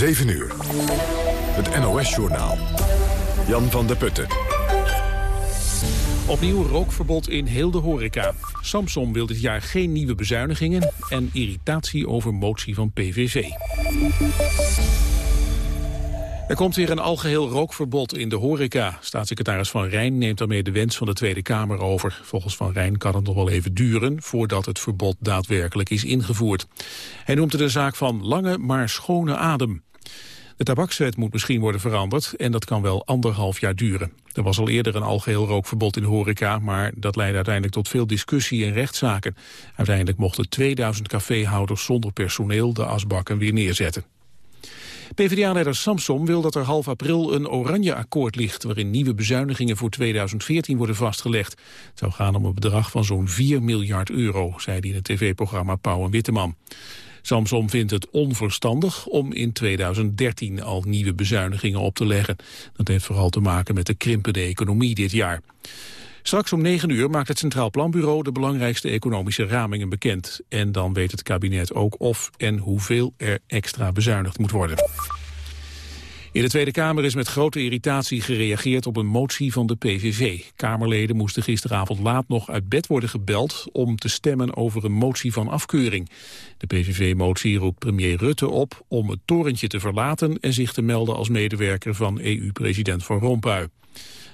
7 uur. Het NOS-journaal. Jan van der Putten. Opnieuw rookverbod in heel de horeca. Samsung wil dit jaar geen nieuwe bezuinigingen... en irritatie over motie van PVV. Er komt weer een algeheel rookverbod in de horeca. Staatssecretaris Van Rijn neemt daarmee de wens van de Tweede Kamer over. Volgens Van Rijn kan het nog wel even duren voordat het verbod daadwerkelijk is ingevoerd. Hij noemt het een zaak van lange maar schone adem. De tabakswet moet misschien worden veranderd en dat kan wel anderhalf jaar duren. Er was al eerder een algeheel rookverbod in de horeca, maar dat leidde uiteindelijk tot veel discussie en rechtszaken. Uiteindelijk mochten 2000 caféhouders zonder personeel de asbakken weer neerzetten. PvdA-leider Samsom wil dat er half april een oranje akkoord ligt... waarin nieuwe bezuinigingen voor 2014 worden vastgelegd. Het zou gaan om een bedrag van zo'n 4 miljard euro, zei hij in het tv-programma Pauw en Witteman. Samsom vindt het onverstandig om in 2013 al nieuwe bezuinigingen op te leggen. Dat heeft vooral te maken met de krimpende economie dit jaar. Straks om 9 uur maakt het Centraal Planbureau de belangrijkste economische ramingen bekend. En dan weet het kabinet ook of en hoeveel er extra bezuinigd moet worden. In de Tweede Kamer is met grote irritatie gereageerd op een motie van de PVV. Kamerleden moesten gisteravond laat nog uit bed worden gebeld om te stemmen over een motie van afkeuring. De PVV-motie roept premier Rutte op om het torentje te verlaten en zich te melden als medewerker van EU-president Van Rompuy.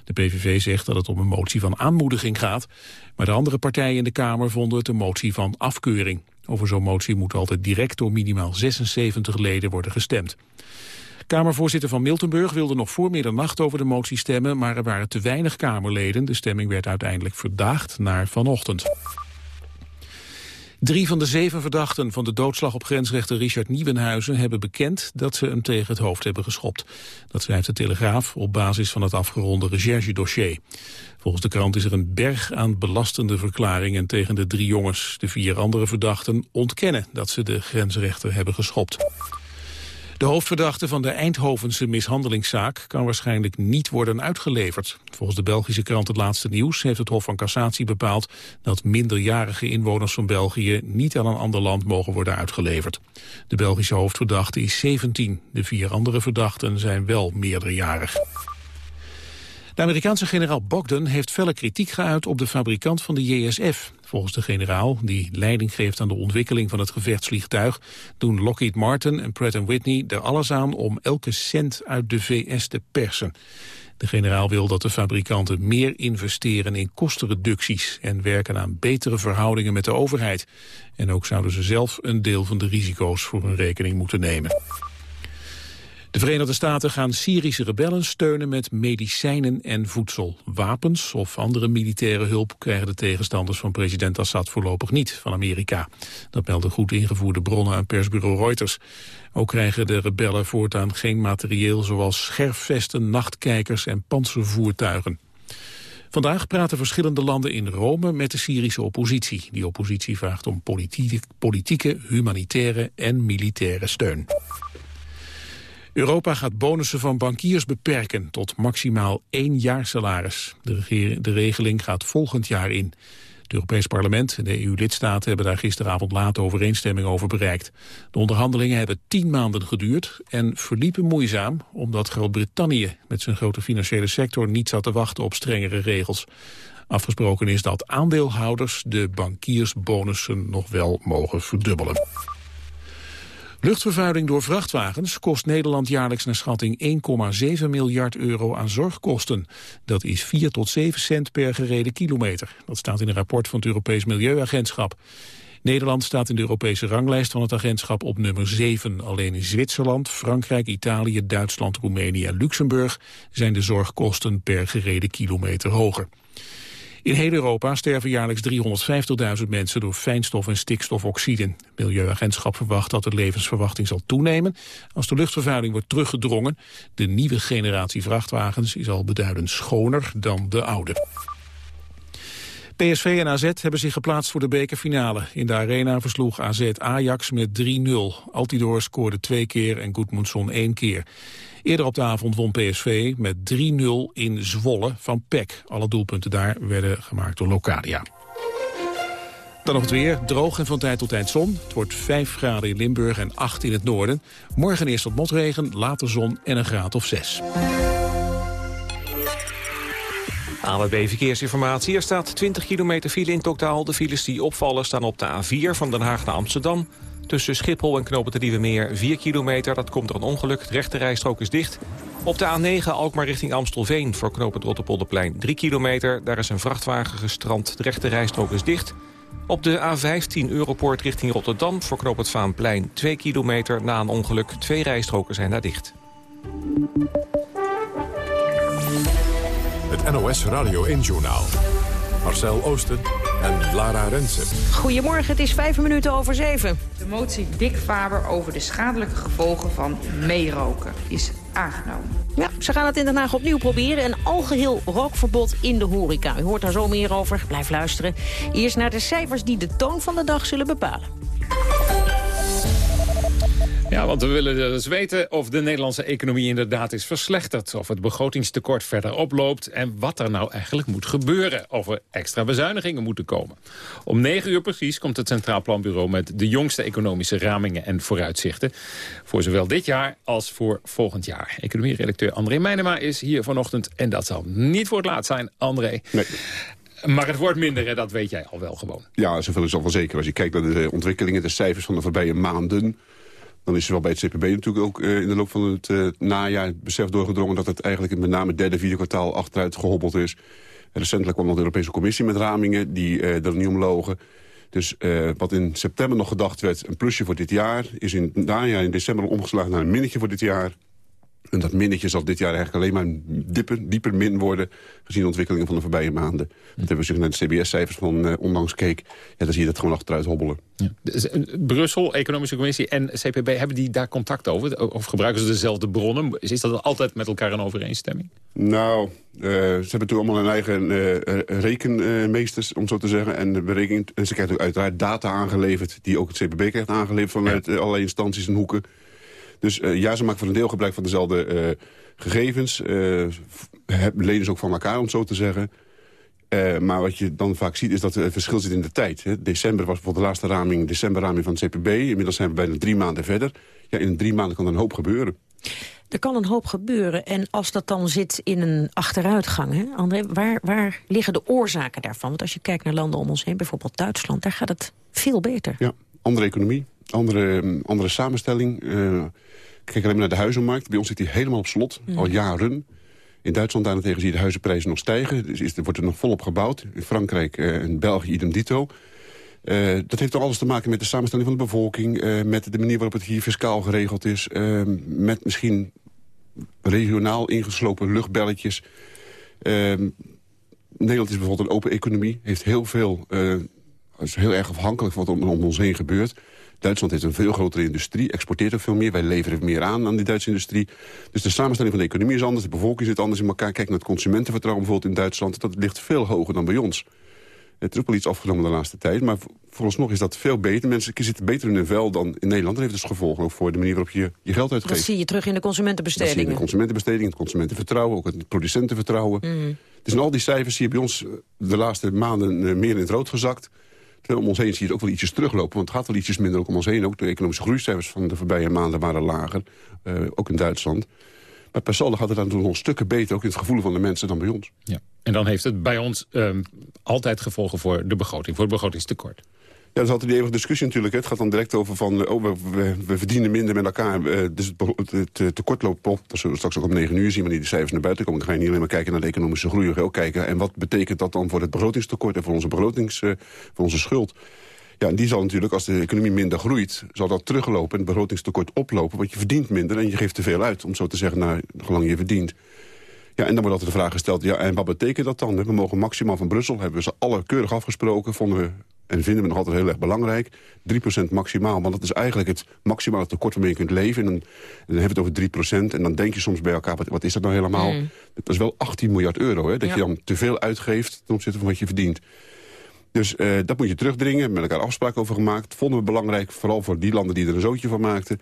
De PVV zegt dat het om een motie van aanmoediging gaat, maar de andere partijen in de Kamer vonden het een motie van afkeuring. Over zo'n motie moet altijd direct door minimaal 76 leden worden gestemd. Kamervoorzitter van Miltenburg wilde nog voor middernacht over de motie stemmen, maar er waren te weinig Kamerleden. De stemming werd uiteindelijk verdaagd naar vanochtend. Drie van de zeven verdachten van de doodslag op grensrechter Richard Nieuwenhuizen hebben bekend dat ze hem tegen het hoofd hebben geschopt. Dat schrijft de Telegraaf op basis van het afgeronde recherchedossier. Volgens de krant is er een berg aan belastende verklaringen tegen de drie jongens. De vier andere verdachten ontkennen dat ze de grensrechter hebben geschopt. De hoofdverdachte van de Eindhovense mishandelingszaak kan waarschijnlijk niet worden uitgeleverd. Volgens de Belgische krant Het Laatste Nieuws heeft het Hof van Cassatie bepaald dat minderjarige inwoners van België niet aan een ander land mogen worden uitgeleverd. De Belgische hoofdverdachte is 17. De vier andere verdachten zijn wel meerderjarig. De Amerikaanse generaal Bogdan heeft felle kritiek geuit op de fabrikant van de JSF. Volgens de generaal, die leiding geeft aan de ontwikkeling van het gevechtsvliegtuig, doen Lockheed Martin en Pratt Whitney er alles aan om elke cent uit de VS te persen. De generaal wil dat de fabrikanten meer investeren in kostenreducties en werken aan betere verhoudingen met de overheid. En ook zouden ze zelf een deel van de risico's voor hun rekening moeten nemen. De Verenigde Staten gaan Syrische rebellen steunen met medicijnen en voedsel. Wapens of andere militaire hulp krijgen de tegenstanders van president Assad voorlopig niet van Amerika. Dat melden goed ingevoerde bronnen aan persbureau Reuters. Ook krijgen de rebellen voortaan geen materieel zoals scherfvesten, nachtkijkers en panzervoertuigen. Vandaag praten verschillende landen in Rome met de Syrische oppositie. Die oppositie vraagt om politieke, humanitaire en militaire steun. Europa gaat bonussen van bankiers beperken tot maximaal één jaar salaris. De, de regeling gaat volgend jaar in. Het Europees Parlement en de EU-lidstaten hebben daar gisteravond laat overeenstemming over bereikt. De onderhandelingen hebben tien maanden geduurd en verliepen moeizaam omdat Groot-Brittannië met zijn grote financiële sector niet zat te wachten op strengere regels. Afgesproken is dat aandeelhouders de bankiersbonussen nog wel mogen verdubbelen. Luchtvervuiling door vrachtwagens kost Nederland jaarlijks naar schatting 1,7 miljard euro aan zorgkosten. Dat is 4 tot 7 cent per gereden kilometer. Dat staat in een rapport van het Europees Milieuagentschap. Nederland staat in de Europese ranglijst van het agentschap op nummer 7. Alleen in Zwitserland, Frankrijk, Italië, Duitsland, Roemenië en Luxemburg zijn de zorgkosten per gereden kilometer hoger. In heel Europa sterven jaarlijks 350.000 mensen door fijnstof en stikstofoxiden. Milieuagentschap verwacht dat de levensverwachting zal toenemen als de luchtvervuiling wordt teruggedrongen. De nieuwe generatie vrachtwagens is al beduidend schoner dan de oude. PSV en AZ hebben zich geplaatst voor de bekerfinale. In de arena versloeg AZ Ajax met 3-0. Altidor scoorde twee keer en Goedmundsson één keer. Eerder op de avond won PSV met 3-0 in Zwolle van PEC. Alle doelpunten daar werden gemaakt door Locadia. Dan nog het weer, droog en van tijd tot tijd zon. Het wordt 5 graden in Limburg en 8 in het noorden. Morgen eerst wat motregen, later zon en een graad of 6. AWB Verkeersinformatie. Er staat 20 kilometer file in totaal. De files die opvallen staan op de A4 van Den Haag naar Amsterdam. Tussen Schiphol en Knopen de Nieuwe Meer 4 kilometer. Dat komt door een ongeluk. De rechte rijstrook is dicht. Op de A9 Alkmaar richting Amstelveen voor knooppunt Rotterpolderplein 3 kilometer. Daar is een vrachtwagen gestrand. De rechte rijstrook is dicht. Op de A15 Europoort richting Rotterdam voor knooppunt Vaanplein 2 kilometer na een ongeluk. Twee rijstroken zijn daar dicht. Het NOS Radio 1-journaal. Marcel Oosten en Lara Rensen. Goedemorgen, het is vijf minuten over zeven. De motie Dick Faber over de schadelijke gevolgen van meeroken is aangenomen. Ja, ze gaan het in Den Haag opnieuw proberen. Een algeheel rookverbod in de horeca. U hoort daar zo meer over. Blijf luisteren. Eerst naar de cijfers die de toon van de dag zullen bepalen. Ja, want we willen dus weten of de Nederlandse economie inderdaad is verslechterd. Of het begrotingstekort verder oploopt. En wat er nou eigenlijk moet gebeuren. Of er extra bezuinigingen moeten komen. Om negen uur precies komt het Centraal Planbureau met de jongste economische ramingen en vooruitzichten. Voor zowel dit jaar als voor volgend jaar. Economie-redacteur André Meijnema is hier vanochtend. En dat zal niet voor het laatst zijn, André. Nee. Maar het wordt minder, dat weet jij al wel gewoon. Ja, zoveel is al wel zeker. Als je kijkt naar de ontwikkelingen, de cijfers van de voorbije maanden... dan is er wel bij het CPB natuurlijk ook uh, in de loop van het uh, najaar... het besef doorgedrongen dat het eigenlijk met name het derde, vierde kwartaal... achteruit gehobbeld is. Recentelijk kwam nog de Europese Commissie met ramingen die uh, er niet om logen. Dus wat in september nog gedacht werd, een plusje voor dit jaar... is in het najaar in december omgeslagen naar een minnetje voor dit jaar... En dat minnetje zal dit jaar eigenlijk alleen maar dieper, dieper min worden... gezien de ontwikkelingen van de voorbije maanden. Dat hebben we zich naar de CBS-cijfers van uh, onlangs keek. Ja, dan zie je dat gewoon achteruit hobbelen. Ja. Dus, uh, Brussel, Economische Commissie en CPB... hebben die daar contact over? Of gebruiken ze dezelfde bronnen? Is dat altijd met elkaar een overeenstemming? Nou, uh, ze hebben natuurlijk allemaal een eigen rekenmeesters, om zo te zeggen. En, berekening, en ze krijgen uiteraard data aangeleverd... die ook het CPB krijgt aangeleverd vanuit allerlei instanties en hoeken... Dus uh, ja, ze maken voor een deel gebruik van dezelfde uh, gegevens. Uh, lenen ze ook van elkaar, om het zo te zeggen. maar wat je dan vaak ziet, is dat er verschil zit in de tijd. Hè. December was bijvoorbeeld de laatste raming, decemberraming van het CPB. Inmiddels zijn we bijna drie maanden verder. Ja, in drie maanden kan er een hoop gebeuren. Er kan een hoop gebeuren. En als dat dan zit in een achteruitgang, hè, André, waar, waar liggen de oorzaken daarvan? Want als je kijkt naar landen om ons heen, bijvoorbeeld Duitsland... daar gaat het veel beter. Ja, andere economie, andere, andere samenstelling... Kijk alleen maar naar de huizenmarkt. Bij ons zit die helemaal op slot, al jaren. In Duitsland daarentegen zie je de huizenprijzen nog stijgen. Dus is, er wordt er nog volop gebouwd. In Frankrijk uh, en België idem dito. Uh, dat heeft toch alles te maken met de samenstelling van de bevolking... Uh, met de manier waarop het hier fiscaal geregeld is... met misschien regionaal ingeslopen luchtbelletjes. Nederland is bijvoorbeeld een open economie. Heeft heel veel... is heel erg afhankelijk van wat om, om ons heen gebeurt. Duitsland heeft een veel grotere industrie, exporteert ook veel meer. Wij leveren meer aan aan die Duitse industrie. Dus de samenstelling van de economie is anders, de bevolking zit anders in elkaar. Kijk naar het consumentenvertrouwen bijvoorbeeld in Duitsland. Dat ligt veel hoger dan bij ons. Het is ook wel iets afgenomen de laatste tijd. Maar vooralsnog is dat veel beter. Mensen zitten beter in hun vel dan in Nederland. Dat heeft dus gevolgen ook voor de manier waarop je je geld uitgeeft. Dat zie je terug in de consumentenbestedingen. Dat zie je in de consumentenbesteding, het consumentenvertrouwen, ook het producentenvertrouwen. Mm. Dus in al die cijfers zie je bij ons de laatste maanden eh, meer in het rood gezakt om ons heen zie je het ook wel ietsjes teruglopen. Want het gaat wel ietsjes minder ook om ons heen. Ook de economische groeicijfers van de voorbije maanden waren lager. Uh, ook in Duitsland. Maar per saldo gaat het dan nog stukken beter... ook in het gevoel van de mensen dan bij ons. Ja. En dan heeft het bij ons um, altijd gevolgen voor de begroting. Voor het begrotingstekort. Dat is altijd die eeuwige discussie natuurlijk. Het gaat dan direct over van, eh, oh, we, verdienen minder met elkaar. Uh, dus het, tekort loopt op. Dat zullen we straks ook om negen uur zien wanneer die cijfers naar buiten komen. Dan ga je niet alleen maar kijken naar de economische groei. We ook kijken en wat betekent dat dan voor het begrotingstekort... en voor onze, begrotings, uh, voor onze schuld. Ja, en die zal natuurlijk, als de economie minder groeit... zal dat teruglopen en het begrotingstekort oplopen. Want je verdient minder en je geeft te veel uit, om zo te zeggen, naar gelang je verdient. Ja, en dan wordt altijd de vraag gesteld, ja, en wat betekent dat dan? We mogen maximaal van Brussel, hebben we ze alle keurig afgesproken... vonden we en vinden we nog altijd heel erg belangrijk. 3% maximaal, want dat is eigenlijk het maximale tekort waarmee je kunt leven. En dan, dan hebben we het over 3%. En dan denk je soms bij elkaar, wat, wat is dat nou helemaal? Mm. Dat is wel 18 miljard euro, hè, dat ja. je dan te veel uitgeeft ten opzichte van wat je verdient. Dus uh, dat moet je terugdringen, met elkaar afspraken over gemaakt. Vonden we belangrijk, vooral voor die landen die er een zootje van maakten.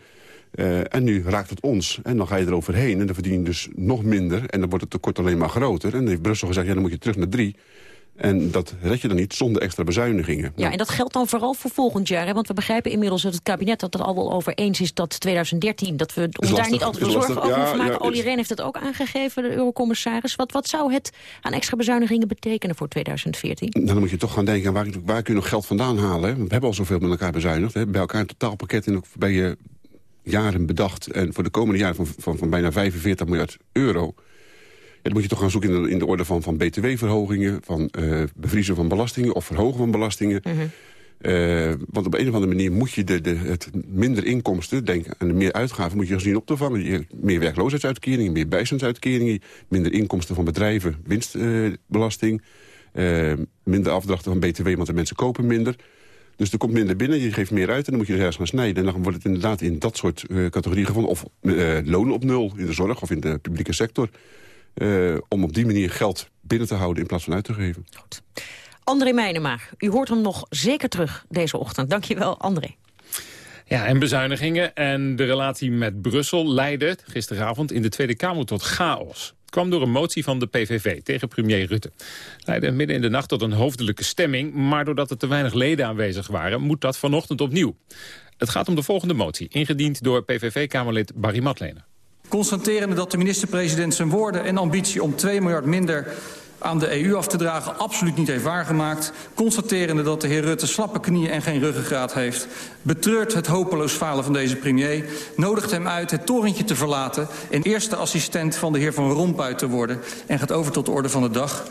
Uh, en nu raakt het ons. En dan ga je eroverheen en dan verdien je dus nog minder. En dan wordt het tekort alleen maar groter. En dan heeft Brussel gezegd, ja, dan moet je terug naar drie. En dat red je dan niet zonder extra bezuinigingen. Ja, en dat geldt dan vooral voor volgend jaar. Hè? Want we begrijpen inmiddels dat het kabinet dat het al wel over eens is... dat 2013, dat we ons lastig, daar niet altijd veel zorgen over Ja, hoeven maken. ja, Olly Rehn heeft dat ook aangegeven, de eurocommissaris. Wat, wat zou het aan extra bezuinigingen betekenen voor 2014? Nou, dan moet je toch gaan denken, waar, waar kun je nog geld vandaan halen? Hè? We hebben al zoveel met elkaar bezuinigd. Hè? Bij elkaar een totaalpakket in de voorbije jaren bedacht. En voor de komende jaren van, van, van bijna 45 miljard euro. Dan moet je toch gaan zoeken in de, in de orde van, van btw-verhogingen... van eh, bevriezen van belastingen of verhogen van belastingen. Eh, want op een of andere manier moet je de, de, het minder inkomsten... denk aan de meer uitgaven, moet je zien op te vangen. Je, meer werkloosheidsuitkeringen, meer bijstandsuitkeringen... minder inkomsten van bedrijven, winstbelasting... eh, minder afdrachten van btw, want de mensen kopen minder... Dus er komt minder binnen, je geeft meer uit en dan moet je er ergens gaan snijden. En dan wordt het inderdaad in dat soort categorieën gevonden. Of loon op nul in de zorg of in de publieke sector. Eh, om op die manier geld binnen te houden in plaats van uit te geven. André Meijnema, u hoort hem nog zeker terug deze ochtend. Dankjewel, André. Ja, en bezuinigingen en de relatie met Brussel leidden gisteravond in de Tweede Kamer tot chaos. Het kwam door een motie van de PVV tegen premier Rutte. Leidde midden in de nacht tot een hoofdelijke stemming, maar doordat er te weinig leden aanwezig waren, moet dat vanochtend opnieuw. Het gaat om de volgende motie, ingediend door PVV-Kamerlid Barry Matlener. Constaterende dat de minister-president zijn woorden en ambitie om 2 miljard minder aan de EU af te dragen absoluut niet heeft waargemaakt. Constaterende dat de heer Rutte slappe knieën en geen ruggengraat heeft. Betreurt het hopeloos falen van deze premier. Nodigt hem uit het torentje te verlaten en eerste assistent van de heer Van Rompuy te worden. En gaat over tot de orde van de dag.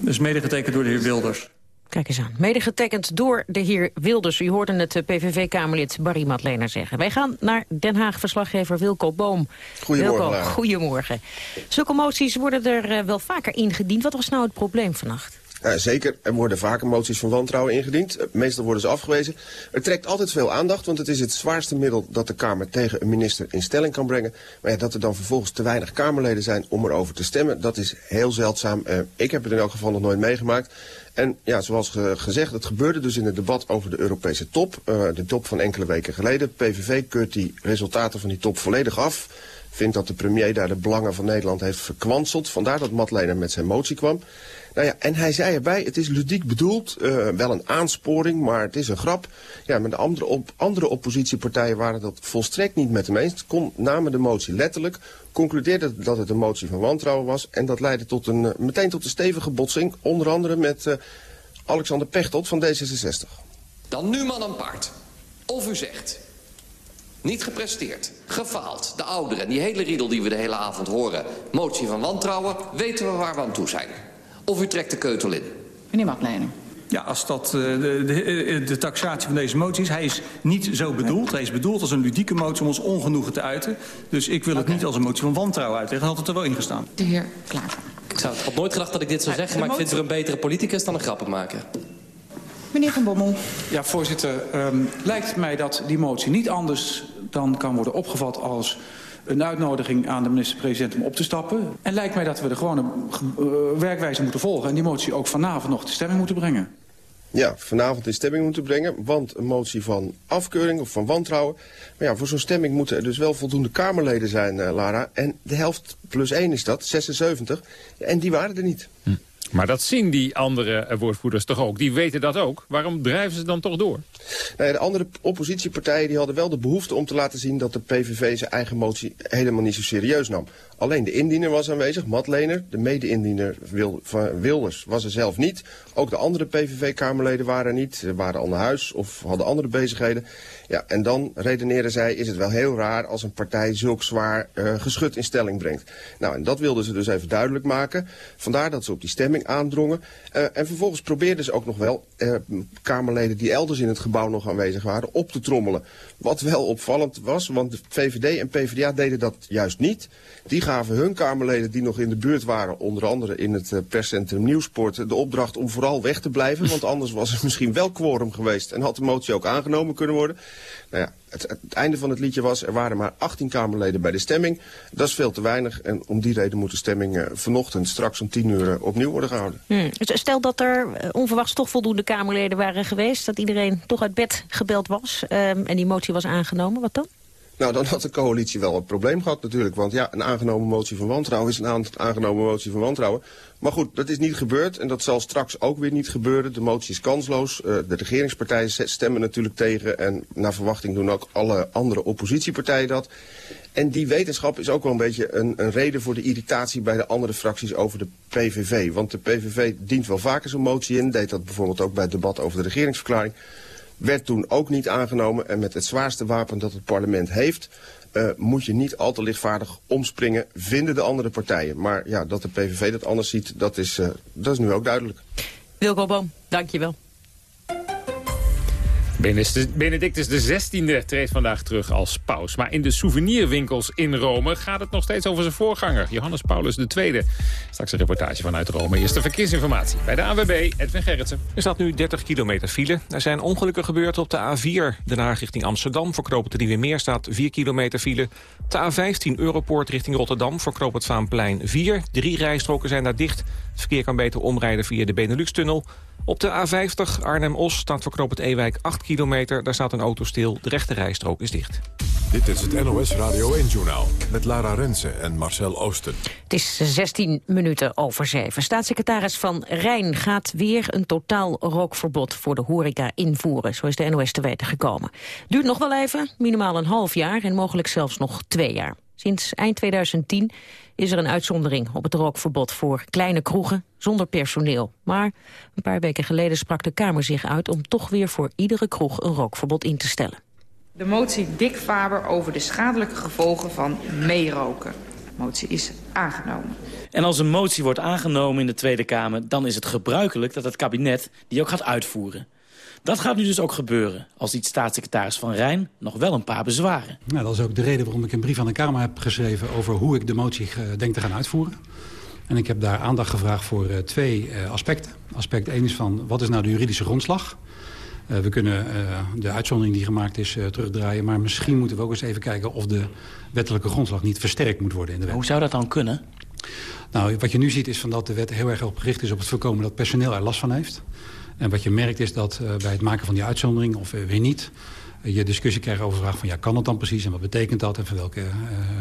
Dus medegetekend door de heer Wilders. Kijk eens aan. Mede getekend door de heer Wilders. U hoorde het eh, PVV-Kamerlid Barry Matlener zeggen. Wij gaan naar Den Haag-verslaggever Wilco Boom. Goedemorgen, Wilco, goedemorgen. Zulke moties worden er eh, wel vaker ingediend. Wat was nou het probleem vannacht? Ja, zeker, er worden vaker moties van wantrouwen ingediend. Eh, Meestal worden ze afgewezen. Er trekt altijd veel aandacht, want het is het zwaarste middel dat de Kamer tegen een minister in stelling kan brengen. Maar ja, dat er dan vervolgens te weinig Kamerleden zijn om erover te stemmen, dat is heel zeldzaam. Ik heb het in elk geval nog nooit meegemaakt. En ja, zoals ge- gezegd, het gebeurde dus in het debat over de Europese top. eh, de top van enkele weken geleden. PVV keurt die resultaten van die top volledig af. Vindt dat de premier daar de belangen van Nederland heeft verkwanseld. Vandaar dat Matlener met zijn motie kwam. Nou ja, en hij zei erbij, het is ludiek bedoeld, eh, wel een aansporing, maar het is een grap. Ja, maar de andere, op, andere oppositiepartijen waren dat volstrekt niet met hem eens. Kon, namen de motie letterlijk, concludeerden dat het een motie van wantrouwen was. En dat leidde tot een, eh, meteen tot een stevige botsing, onder andere met eh, Alexander Pechtold van D66. Dan nu man en paard. Of u zegt, niet gepresteerd, gefaald, de ouderen... die hele riedel die we de hele avond horen, motie van wantrouwen... weten we waar we aan toe zijn. Of u trekt de keutel in. Meneer Matlener. Ja, als dat eh, de, de, eh, de taxatie van deze motie is. Hij is niet zo bedoeld. Hij is bedoeld als een ludieke motie om ons ongenoegen te uiten. Dus ik wil het niet als een motie van wantrouwen uitleggen. Dan had het er wel in gestaan. De heer Klaver. Ik zou, had nooit gedacht dat ik dit zou zeggen, maar ik vind er een betere politicus dan een grappenmaker. Meneer Van Bommel. Ja, voorzitter. ehm, lijkt mij dat die motie niet anders dan kan worden opgevat als een uitnodiging aan de minister-president om op te stappen. En lijkt mij dat we de gewone eh, werkwijze moeten volgen... en die motie ook vanavond nog te stemming moeten brengen. Ja, vanavond in stemming moeten brengen, want een motie van afkeuring of van wantrouwen. Maar ja, voor zo'n stemming moeten er dus wel voldoende Kamerleden zijn, eh, Lara. En de helft plus één is dat, 76. Ja, en die waren er niet. Maar dat zien die andere woordvoerders toch ook? Die weten dat ook. Waarom drijven ze dan toch door? Nou de andere oppositiepartijen die hadden wel de behoefte om te laten zien dat de PVV zijn eigen motie helemaal niet zo serieus nam. Alleen de indiener was aanwezig, Matlener. De mede-indiener Wilders was er zelf niet. Ook de andere PVV-kamerleden waren er niet. Ze waren al naar huis of hadden andere bezigheden. Ja, en dan redeneren zij, is het wel heel raar als een partij zulk zwaar eh, geschut in stelling brengt. Nou, en dat wilden ze dus even duidelijk maken. Vandaar dat ze op die stemming aandrongen. Eh, en vervolgens probeerden ze ook nog wel eh, Kamerleden die elders in het gebouw nog aanwezig waren op te trommelen. Wat wel opvallend was, want de VVD en PvdA deden dat juist niet. Die gaven hun Kamerleden die nog in de buurt waren, onder andere in het eh, perscentrum Nieuwsport, de opdracht om vooral weg te blijven. Want anders was er misschien wel quorum geweest en had de motie ook aangenomen kunnen worden. Nou ja, het, het einde van het liedje was, er waren maar 18 Kamerleden bij de stemming. Dat is veel te weinig en om die reden moet de stemming eh, vanochtend straks om 10 uur eh, opnieuw worden gehouden. Hmm. Stel dat er eh, onverwachts toch voldoende Kamerleden waren geweest... dat iedereen toch uit bed gebeld was ehm, en die motie was aangenomen, wat dan? Nou, dan had de coalitie wel een probleem gehad natuurlijk. Want ja, een aangenomen motie van wantrouwen is een aangenomen motie van wantrouwen. Maar goed, dat is niet gebeurd en dat zal straks ook weer niet gebeuren. De motie is kansloos. Uh, de regeringspartijen stemmen natuurlijk tegen. En naar verwachting doen ook alle andere oppositiepartijen dat. En die wetenschap is ook wel een beetje een, een reden voor de irritatie bij de andere fracties over de PVV. Want de PVV dient wel vaker zo'n motie in. Deed dat bijvoorbeeld ook bij het debat over de regeringsverklaring. Werd toen ook niet aangenomen. En met het zwaarste wapen dat het parlement heeft... Uh, moet je niet al te lichtvaardig omspringen, vinden de andere partijen. Maar ja, dat de PVV dat anders ziet, dat is, uh, dat is nu ook duidelijk. Wilco Boom, dank je wel. Benedictus XVI treedt vandaag terug als paus. Maar in de souvenirwinkels in Rome gaat het nog steeds over zijn voorganger, Johannes Paulus II. Straks een reportage vanuit Rome. Eerste verkeersinformatie bij de AWB, Edwin Gerritsen. Er staat nu 30 kilometer file. Er zijn ongelukken gebeurd op de A4, Den Haag richting Amsterdam. Voor knooppunt de Nieuwe Meer staat 4 kilometer file. De A15 Europoort richting Rotterdam voor knooppunt Vaanplein 4. Drie rijstroken zijn daar dicht. Het verkeer kan beter omrijden via de Benelux-tunnel. Op de A50 Arnhem-Os staat voor knooppunt Ewijk 8 kilometer. Daar staat een auto stil. De rechte rijstrook is dicht. Dit is het NOS Radio 1-journaal met Lara Rensen en Marcel Oosten. Het is 16 minuten over 7. Staatssecretaris Van Rijn gaat weer een totaal rookverbod voor de horeca invoeren. Zo is de NOS te weten gekomen. Duurt nog wel even, minimaal een half jaar en mogelijk zelfs nog twee jaar. Sinds eind 2010 is er een uitzondering op het rookverbod voor kleine kroegen zonder personeel. Maar een paar weken geleden sprak de Kamer zich uit om toch weer voor iedere kroeg een rookverbod in te stellen. De motie Dick Faber over de schadelijke gevolgen van meeroken. De motie is aangenomen. En als een motie wordt aangenomen in de Tweede Kamer... dan is het gebruikelijk dat het kabinet die ook gaat uitvoeren. Dat gaat nu dus ook gebeuren, als die staatssecretaris Van Rijn nog wel een paar bezwaren. Nou, dat is ook de reden waarom ik een brief aan de Kamer heb geschreven... over hoe ik de motie uh, denk te gaan uitvoeren. En ik heb daar aandacht gevraagd voor uh, twee uh, aspecten. Aspect 1 is van, wat is nou de juridische grondslag? Uh, we kunnen de uitzondering die gemaakt is terugdraaien... maar misschien moeten we ook eens even kijken of de wettelijke grondslag niet versterkt moet worden in de wet. Hoe zou dat dan kunnen? Nou, wat je nu ziet is van dat de wet heel erg op gericht is op het voorkomen dat personeel er last van heeft. En wat je merkt is dat uh, bij het maken van die uitzondering, of uh, weer niet... Uh, je discussie krijgt over de vraag van ja, kan het dan precies en wat betekent dat... en voor welke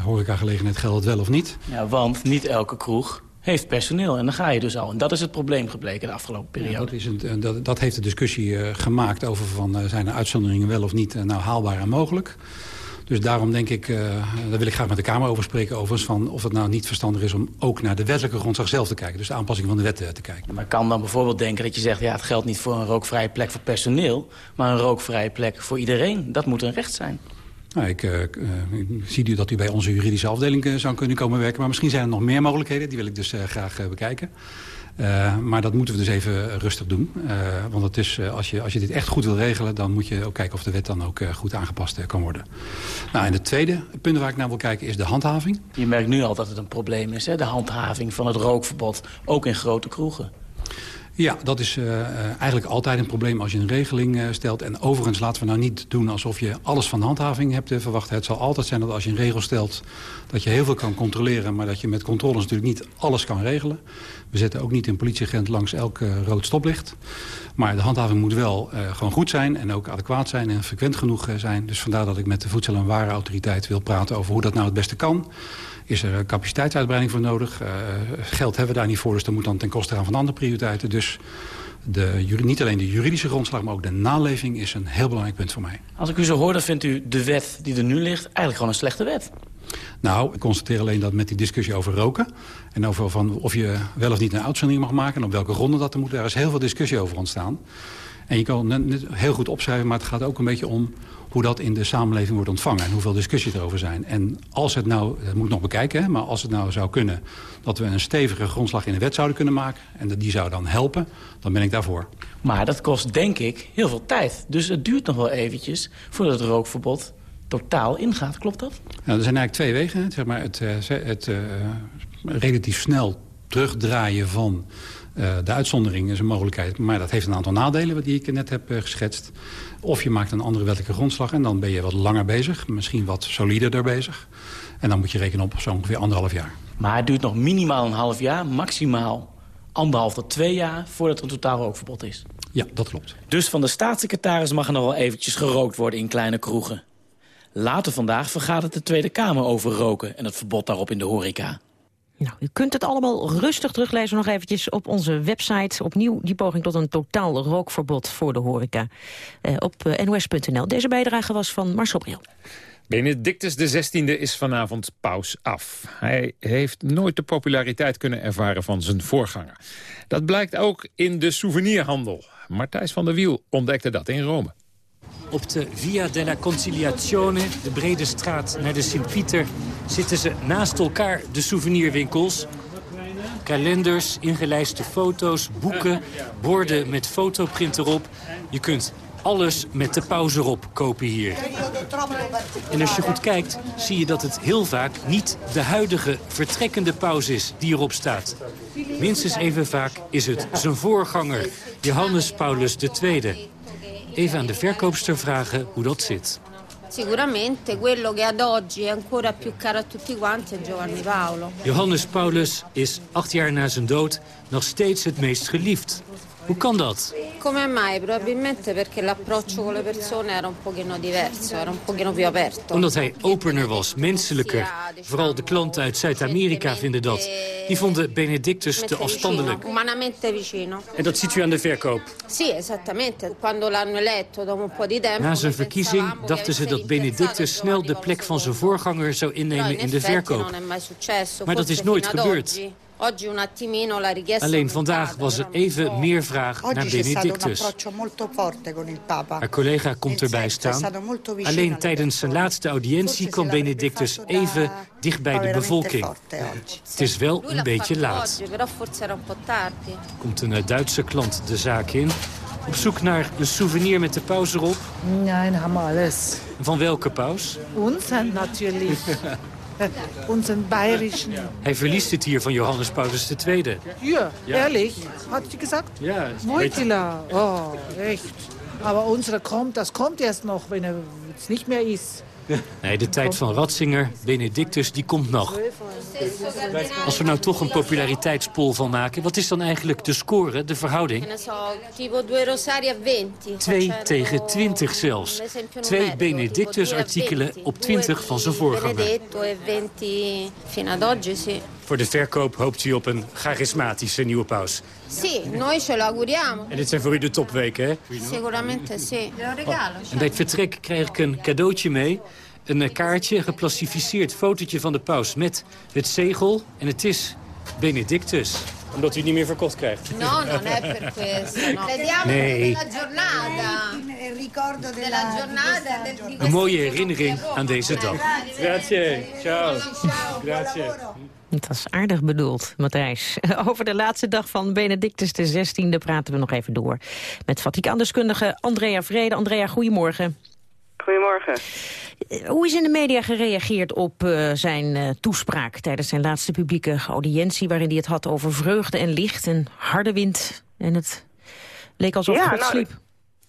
horecagelegenheid geldt het wel of niet? Ja, want niet elke kroeg heeft personeel. En dan ga je dus al. En dat is het probleem gebleken de afgelopen periode. Ja, dat, is een, dat, dat, heeft de discussie gemaakt over van, zijn er uitzonderingen wel of niet nou haalbaar en mogelijk. Dus daarom denk ik, uh, daar wil ik graag met de Kamer over spreken... overigens van of het nou niet verstandig is om ook naar de wettelijke grondslag zelf te kijken. Dus de aanpassing van de wet te kijken. Maar kan dan bijvoorbeeld denken dat je zegt... ja, het geldt niet voor een rookvrije plek voor personeel... maar een rookvrije plek voor iedereen. Dat moet een recht zijn. Nou, ik, uh, ik zie u dat u bij onze juridische afdeling zou kunnen komen werken. Maar misschien zijn er nog meer mogelijkheden. Die wil ik dus graag bekijken. Uh, maar dat moeten we dus even rustig doen. Uh, want het is, uh, als, je, als je dit echt goed wil regelen... dan moet je ook kijken of de wet dan ook goed aangepast kan worden. Nou, en het tweede punt waar ik naar wil kijken is de handhaving. Je merkt nu al dat het een probleem is, hè? de handhaving van het rookverbod. Ook in grote kroegen. Ja, dat is uh, eigenlijk altijd een probleem als je een regeling uh, stelt. En overigens laten we nou niet doen alsof je alles van handhaving hebt te verwachten. Het zal altijd zijn dat als je een regel stelt dat je heel veel kan controleren... maar dat je met controles natuurlijk niet alles kan regelen. We zetten ook niet een politieagent langs elk uh, rood stoplicht. Maar de handhaving moet wel gewoon goed zijn en ook adequaat zijn en frequent genoeg zijn. Dus vandaar dat ik met de Voedsel- en Warenautoriteit wil praten over hoe dat nou het beste kan is er capaciteitsuitbreiding voor nodig. Uh, geld hebben we daar niet voor, dus dat moet dan ten koste gaan van andere prioriteiten. Dus de, niet alleen de juridische grondslag, maar ook de naleving is een heel belangrijk punt voor mij. Als ik u zo hoor, dan vindt u de wet die er nu ligt eigenlijk gewoon een slechte wet. Nou, ik constateer alleen dat met die discussie over roken... en over van of je wel of niet een uitzending mag maken... en op welke gronden dat er moet, daar is heel veel discussie over ontstaan. En je kan het heel goed opschrijven, maar het gaat ook een beetje om hoe dat in de samenleving wordt ontvangen... en hoeveel discussies erover zijn. En als het nou, dat moet ik nog bekijken... Maar als het nou zou kunnen dat we een stevige grondslag in de wet zouden kunnen maken... en dat die zou dan helpen, dan ben ik daarvoor. Maar dat kost, denk ik, heel veel tijd. Dus het duurt nog wel eventjes voordat het rookverbod totaal ingaat. Klopt dat? Nou, er zijn eigenlijk twee wegen. Zeg maar het, het, eh, het uh, relatief snel terugdraaien van de uitzondering is een mogelijkheid. Maar dat heeft een aantal nadelen die ik net heb uh, geschetst. Of je maakt een andere wettelijke grondslag en dan ben je wat langer bezig. Misschien wat solider bezig. En dan moet je rekenen op zo ongeveer anderhalf jaar. Maar het duurt nog minimaal een half jaar, maximaal anderhalf tot twee jaar... voordat er een totaal rookverbod is. Ja, dat klopt. Dus van de staatssecretaris mag er nog wel eventjes gerookt worden in kleine kroegen. Later vandaag vergadert de Tweede Kamer over roken... en het verbod daarop in de horeca. Nou, u kunt het allemaal rustig teruglezen nog eventjes op onze website. Opnieuw die poging tot een totaal rookverbod voor de horeca eh, op eh, nos.nl. Deze bijdrage was van Marcel Bril. Benedictus XVI is vanavond paus af. Hij heeft nooit de populariteit kunnen ervaren van zijn voorganger. Dat blijkt ook in de souvenirhandel. Martijs van der Wiel ontdekte dat in Rome. Op de Via della Conciliazione, de brede straat naar de Sint-Pieter... zitten ze naast elkaar, de souvenirwinkels. Kalenders, ingelijste foto's, boeken, borden met fotoprint erop. Je kunt alles met de pauze erop kopen hier. En als je goed kijkt, zie je dat het heel vaak niet de huidige vertrekkende pauze is die erop staat. Minstens even vaak is het zijn voorganger, Johannes Paulus II. Even aan de verkoopster vragen hoe dat zit. Sicuramente quello che ad oggi è ancora più caro a tutti quanti è Giovanni Paolo. Johannes Paulus is acht jaar na zijn dood nog steeds het meest geliefd. Hoe kan dat? Come mai? Probabilmente perché l'approccio con le persone era un pochino diverso, era un pochino più aperto. Omdat hij opener was, menselijker. Vooral de klanten uit Zuid-Amerika vinden dat. Die vonden Benedictus te afstandelijk. Umanamente vicino. En dat ziet u aan de verkoop. Sì, esattamente. Quando l'hanno eletto dopo un po' di tempo... Na zijn verkiezing dachten ze dat Benedictus snel de plek van zijn voorganger zou innemen in de verkoop. Maar dat is nooit gebeurd. Alleen vandaag was er even meer vraag naar Benedictus. Haar collega komt erbij staan. Alleen tijdens zijn laatste audiëntie kwam Benedictus even dicht bij de bevolking. Het is wel een beetje laat. Komt een Duitse klant de zaak in. Op zoek naar een souvenir met de paus erop? Nee, hebben we alles. Van welke paus? Ons natuurlijk. Onze bayerischen. Hij verliest het hier van Johannes Paulus II. Ja, ehrlich? Had je gezegd? Ja. Moitila. Oh, echt. Aber unsere kommt, das kommt erst noch, wenn er es nicht mehr ist. Nee, de tijd van Ratzinger, Benedictus, die komt nog. Als we nou toch een populariteitspol van maken... wat is dan eigenlijk de score, de verhouding? 2 tegen 20 zelfs. Twee Benedictus-artikelen op 20 van zijn voorganger. Voor de verkoop hoopt u op een charismatische nieuwe paus. Sì, noi ce lo auguriamo. En dit zijn voor u de topweken, hè? Sicuramente sì. En bij het vertrek krijg ik een cadeautje mee. Een eh, kaartje, een geplastificeerd fotootje van de paus met het zegel. En het is Benedictus. Omdat u het niet meer verkocht krijgt. No, non è per questo. No. Nee. della giornata. Ricordo della giornata. Een mooie herinnering aan deze dag. Grazie. Ciao. Grazie. Het was aardig bedoeld, Matthijs. Over de laatste dag van Benedictus XVI praten we nog even door. Met Vaticaandeskundige Andrea Vrede. Andrea, goedemorgen. Goedemorgen. Hoe is in de media gereageerd op uh, zijn uh, toespraak tijdens zijn laatste publieke audiëntie... waarin hij het had over vreugde en licht en harde wind en het leek alsof ja, God nou, sliep?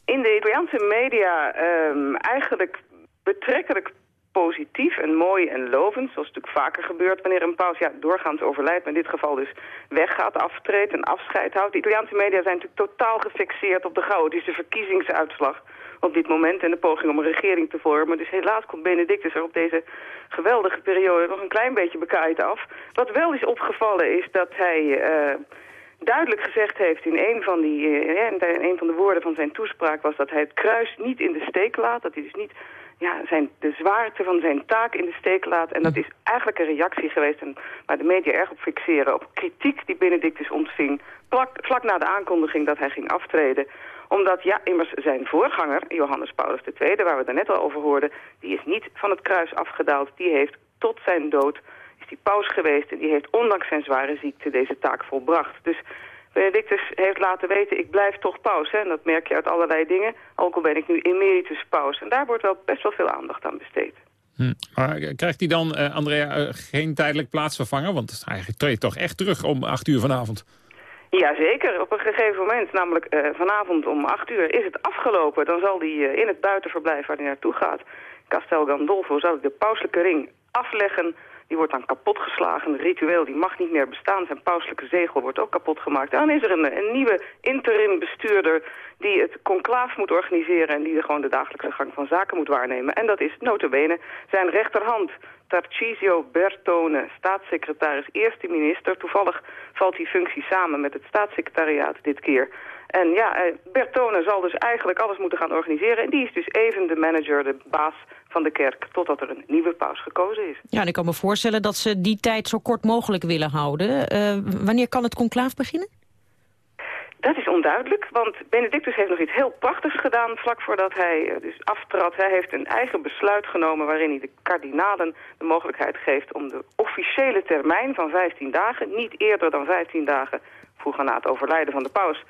In de Italiaanse media um, eigenlijk betrekkelijk positief en mooi en lovend. Zoals natuurlijk vaker gebeurt wanneer een paus ja, doorgaans overlijdt. Maar in dit geval dus weggaat, aftreedt en afscheid houdt. De Italiaanse media zijn natuurlijk totaal gefixeerd op de chaotische verkiezingsuitslag op dit moment en de poging om een regering te vormen. Dus helaas komt Benedictus er op deze geweldige periode nog een klein beetje bekaaid af. Wat wel is opgevallen is dat hij uh, duidelijk gezegd heeft in een van, die, uh, in een van de woorden van zijn toespraak was dat hij het kruis niet in de steek laat. Dat hij dus niet ja, zijn, de zwaarte van zijn taak in de steek laat. En dat is eigenlijk een reactie geweest en, waar de media erg op fixeren op kritiek die Benedictus ontving. Vlak, vlak na de aankondiging dat hij ging aftreden omdat, ja, immers zijn voorganger, Johannes Paulus II, waar we het net al over hoorden... die is niet van het kruis afgedaald. Die heeft tot zijn dood, is die paus geweest... en die heeft ondanks zijn zware ziekte deze taak volbracht. Dus Benedictus heeft laten weten, ik blijf toch paus. Hè? En dat merk je uit allerlei dingen. Ook al ben ik nu emeritus paus. En daar wordt wel best wel veel aandacht aan besteed. Hm. Maar krijgt hij dan, uh, Andrea, uh, geen tijdelijk plaatsvervanger? Want hij treedt toch echt terug om acht uur vanavond. Jazeker, op een gegeven moment, namelijk uh, vanavond om 8 uur, is het afgelopen. Dan zal hij uh, in het buitenverblijf waar hij naartoe gaat, Castel Gandolfo, zal de pauselijke ring afleggen Die wordt dan kapotgeslagen. Het ritueel die mag niet meer bestaan. Zijn pauselijke zegel wordt ook kapot gemaakt. dan is er een, een nieuwe interim bestuurder die het conclaaf moet organiseren... en die er gewoon de dagelijkse gang van zaken moet waarnemen. En dat is notabene zijn rechterhand, Tarcisio Bertone, staatssecretaris, eerste minister. Toevallig valt die functie samen met het staatssecretariaat dit keer. En ja, eh, Bertone zal dus eigenlijk alles moeten gaan organiseren. En die is dus even de manager, de baas van de kerk... totdat er een nieuwe paus gekozen is. Ja, en ik kan me voorstellen dat ze die tijd zo kort mogelijk willen houden. Uh, wanneer kan het conclaaf beginnen? Dat is onduidelijk, want Benedictus heeft nog iets heel prachtigs gedaan vlak voordat hij uh, dus aftrad. Hij heeft een eigen besluit genomen waarin hij de kardinalen de mogelijkheid geeft om de officiële termijn van 15 dagen, niet eerder dan 15 dagen vroeger na het overlijden van de paus,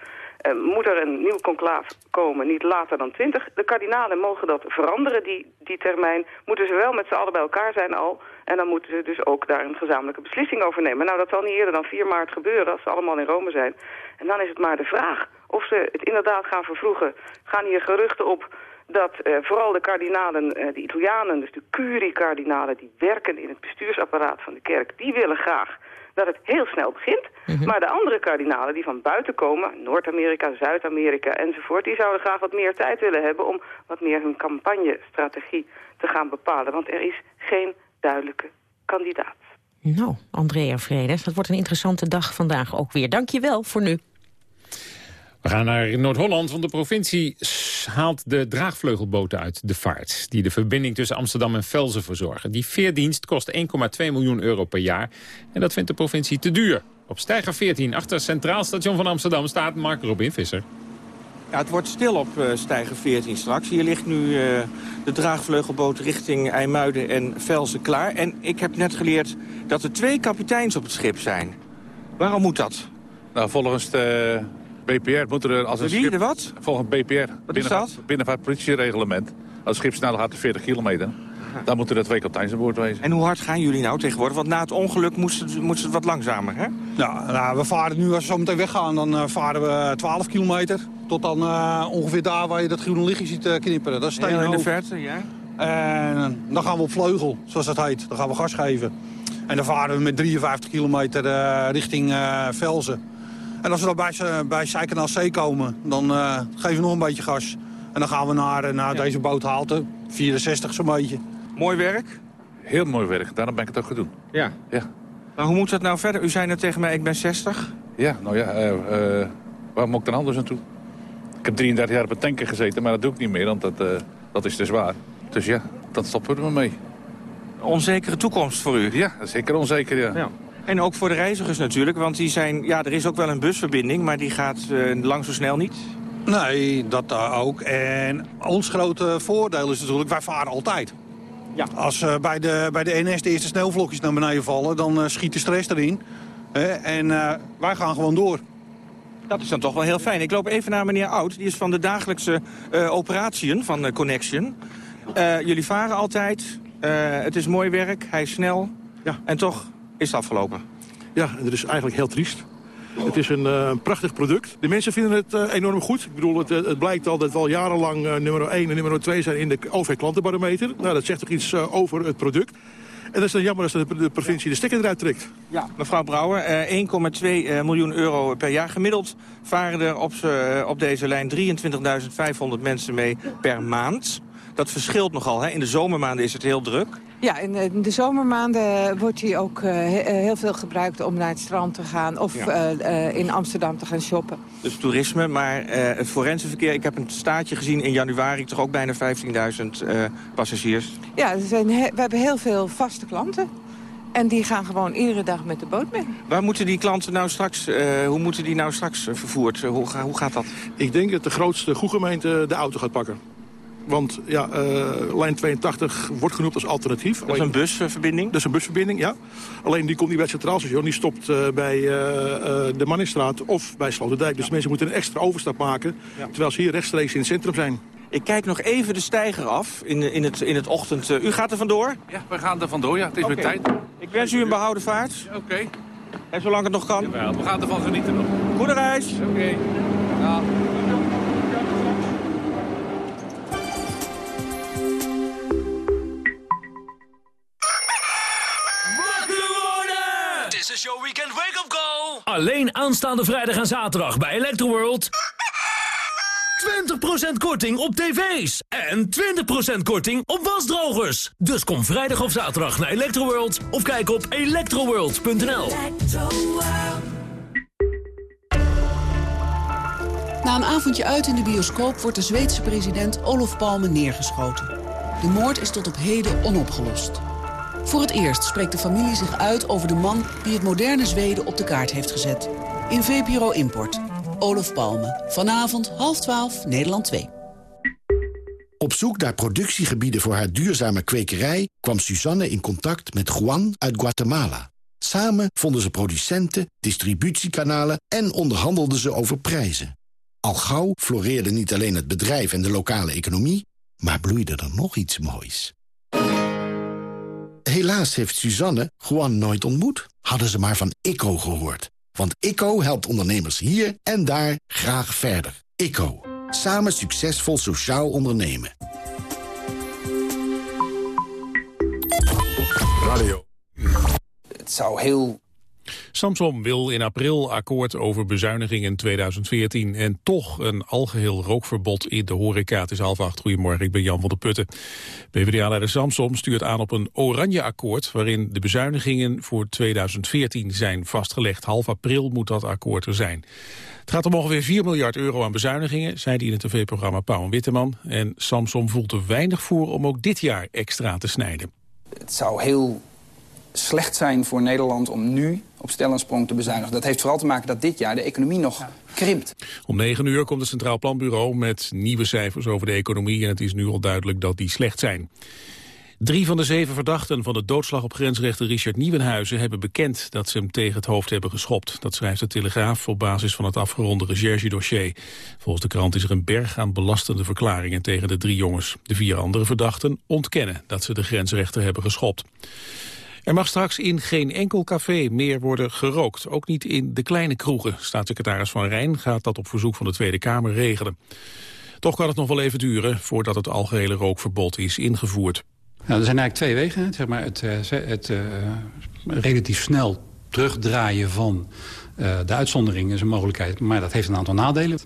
uh, moet er een nieuw conclaaf komen, niet later dan 20. De kardinalen mogen dat veranderen, die, die termijn. Moeten ze wel met z'n allen bij elkaar zijn al. En dan moeten ze dus ook daar een gezamenlijke beslissing over nemen. Nou, dat zal niet eerder dan 4 maart gebeuren als ze allemaal in Rome zijn. En dan is het maar de vraag of ze het inderdaad gaan vervroegen. Gaan hier geruchten op dat uh, vooral de kardinalen, uh, de Italianen, dus de curie-kardinalen... die werken in het bestuursapparaat van de kerk, die willen graag dat het heel snel begint. Mhm. Maar de andere kardinalen die van buiten komen, Noord-Amerika, Zuid-Amerika enzovoort... die zouden graag wat meer tijd willen hebben om wat meer hun campagnestrategie te gaan bepalen. Want er is geen duidelijke kandidaat. Nou, Andrea Vredes, dat wordt een interessante dag vandaag ook weer. Dank je wel voor nu. We gaan naar Noord-Holland, want de provincie haalt de draagvleugelboten uit de vaart... die de verbinding tussen Amsterdam en Velzen verzorgen. Die veerdienst kost 1,2 miljoen euro per jaar. En dat vindt de provincie te duur. Op stijger 14, achter het Centraal Station van Amsterdam... staat Mark Robin Visser. Ja, het wordt stil op uh, stijger 14 straks. Hier ligt nu uh, de draagvleugelboot richting IJmuiden en Velzen klaar. En ik heb net geleerd dat er twee kapiteins op het schip zijn. Waarom moet dat? Nou, volgens de BPR moeten er... Als een wat? Volgens BPR. Wat is dat? Binnenvaartpolitiereglement. Als het schip sneller gaat dan 40 kilometer... Dan moeten er twee kapiteins aan boord wezen. En hoe hard gaan jullie nou tegenwoordig? Want na het ongeluk moest het, moest het wat langzamer, hè? Ja, nou, we varen nu, als we zo meteen weggaan, dan uh, varen we 12 kilometer. Tot dan uh, ongeveer daar waar je dat groene lichtje ziet uh, knipperen. Dat is Heel in de verte, ja. En dan gaan we op vleugel, zoals dat heet. Dan gaan we gas geven. En dan varen we met 53 kilometer richting Velzen. En als we dan bij, bij Zijkanaal C komen, dan geven we nog een beetje gas. En dan gaan we naar, naar ja. deze boothalte, 64 zo'n beetje. Mooi werk? Heel mooi werk, daarom ben ik het ook gaan doen. Ja. ja. Maar hoe moet dat nou verder? U zei net tegen mij, ik ben 60. Ja, nou ja, uh, uh, waar moet ik dan anders naartoe? Ik heb 33 jaar op een tanker gezeten, maar dat doe ik niet meer, want dat, uh, dat is te zwaar. Dus ja, dat stoppen we mee. Onzekere toekomst voor u? Ja, zeker onzeker, ja. ja. En ook voor de reizigers natuurlijk, want die zijn, ja, er is ook wel een busverbinding, maar die gaat lang zo snel niet. Nee, dat ook. En ons grote voordeel is natuurlijk, wij varen altijd. Ja. Als uh, bij, de, bij de NS de eerste sneeuwvlokjes naar beneden vallen, dan uh, schiet de stress erin. en uh, wij gaan gewoon door. Dat is dan toch wel heel fijn. Ik loop even naar meneer Oud. Die is van de dagelijkse operatieën van Connection. jullie varen altijd. het is mooi werk. Hij is snel. Ja. En toch is het afgelopen. Ja, dat is eigenlijk heel triest. Het is een uh, prachtig product. De mensen vinden het uh, enorm goed. Ik bedoel, het, het blijkt al dat we al jarenlang uh, nummer 1 en nummer 2 zijn in de OV-klantenbarometer. Nou, dat zegt toch iets over het product. En dat is dan jammer als de, de provincie de stekker eruit trekt. Ja, mevrouw Brouwer, 1,2 miljoen euro per jaar. Gemiddeld varen er op, op deze lijn 23.500 mensen mee per maand. Dat verschilt nogal. Hè? In de zomermaanden is het heel druk. Ja, in de zomermaanden wordt hij ook uh, heel veel gebruikt om naar het strand te gaan... of ja. in Amsterdam te gaan shoppen. Dus toerisme, maar het forense verkeer... ik heb een staatje gezien in januari, toch ook bijna 15.000 passagiers. Ja, er zijn we hebben heel veel vaste klanten. En die gaan gewoon iedere dag met de boot mee. Waar moeten die klanten nou straks, hoe moeten die nou straks vervoerd? hoe, hoe gaat dat? Ik denk dat de grootste goedgemeente de auto gaat pakken. Want ja, uh, lijn 82 wordt genoemd als alternatief. Dat is een busverbinding? Dat is een busverbinding, ja. Alleen die komt niet bij het Centraal Station. Die stopt uh, bij uh, de Manningstraat of bij Sloterdijk. Dus ja. mensen moeten een extra overstap maken. Ja. Terwijl ze hier rechtstreeks in het centrum zijn. Ik kijk nog even de stijger af in, in, het, in het ochtend. u gaat er vandoor? Ja, we gaan er vandoor. Ja, het is okay. weer tijd. Ik wens u een behouden vaart. Oké. Okay. En zolang het nog kan. Jawel, we gaan ervan genieten nog. Goede reis. Oké. Okay. Ja. Show Weekend Wake-up Call! Alleen aanstaande vrijdag en zaterdag bij Electroworld. 20% korting op tv's. En 20% korting op wasdrogers. Dus kom vrijdag of zaterdag naar Electroworld. Of kijk op electroworld.nl. Na een avondje uit in de bioscoop wordt de Zweedse president Olof Palme neergeschoten. De moord is tot op heden onopgelost. Voor het eerst spreekt de familie zich uit over de man die het moderne Zweden op de kaart heeft gezet. In VPRO Import. Olof Palme. Vanavond half twaalf, Nederland 2. Op zoek naar productiegebieden voor haar duurzame kwekerij... kwam Suzanne in contact met Juan uit Guatemala. Samen vonden ze producenten, distributiekanalen... en onderhandelden ze over prijzen. Al gauw floreerde niet alleen het bedrijf en de lokale economie... maar bloeide er nog iets moois. Helaas heeft Suzanne Juan nooit ontmoet. Hadden ze maar van ICO gehoord. Want ICO helpt ondernemers hier en daar graag verder. ICO. Samen succesvol sociaal ondernemen. Radio. Het zou heel Samsom wil in april akkoord over bezuiniging in 2014... en toch een algeheel rookverbod in de horeca. Het is half acht. Goedemorgen, ik ben Jan van der Putten. PvdA-leider Samsom stuurt aan op een oranje akkoord... waarin de bezuinigingen voor 2014 zijn vastgelegd. Half april moet dat akkoord er zijn. Het gaat om ongeveer 4 miljard euro aan bezuinigingen, zei hij in het tv-programma Pauw en Witteman. En Samsom voelt er weinig voor om ook dit jaar extra te snijden. Het zou heel slecht zijn voor Nederland om nu op stel en sprong te bezuinigen. Dat heeft vooral te maken dat dit jaar de economie nog krimpt. Om 9 uur komt het Centraal Planbureau met nieuwe cijfers over de economie... en het is nu al duidelijk dat die slecht zijn. Drie van de zeven verdachten van de doodslag op grensrechter Richard Nieuwenhuizen hebben bekend dat ze hem tegen het hoofd hebben geschopt. Dat schrijft de Telegraaf op basis van het afgeronde recherchedossier. Volgens de krant is er een berg aan belastende verklaringen tegen de drie jongens. De vier andere verdachten ontkennen dat ze de grensrechter hebben geschopt. Er mag straks in geen enkel café meer worden gerookt. Ook niet in de kleine kroegen. Staatssecretaris Van Rijn gaat dat op verzoek van de Tweede Kamer regelen. Toch kan het nog wel even duren voordat het algehele rookverbod is ingevoerd. Nou, er zijn eigenlijk twee wegen. Zeg maar het, eh, het uh, relatief snel terugdraaien van uh, de uitzondering is een mogelijkheid. Maar dat heeft een aantal nadelen.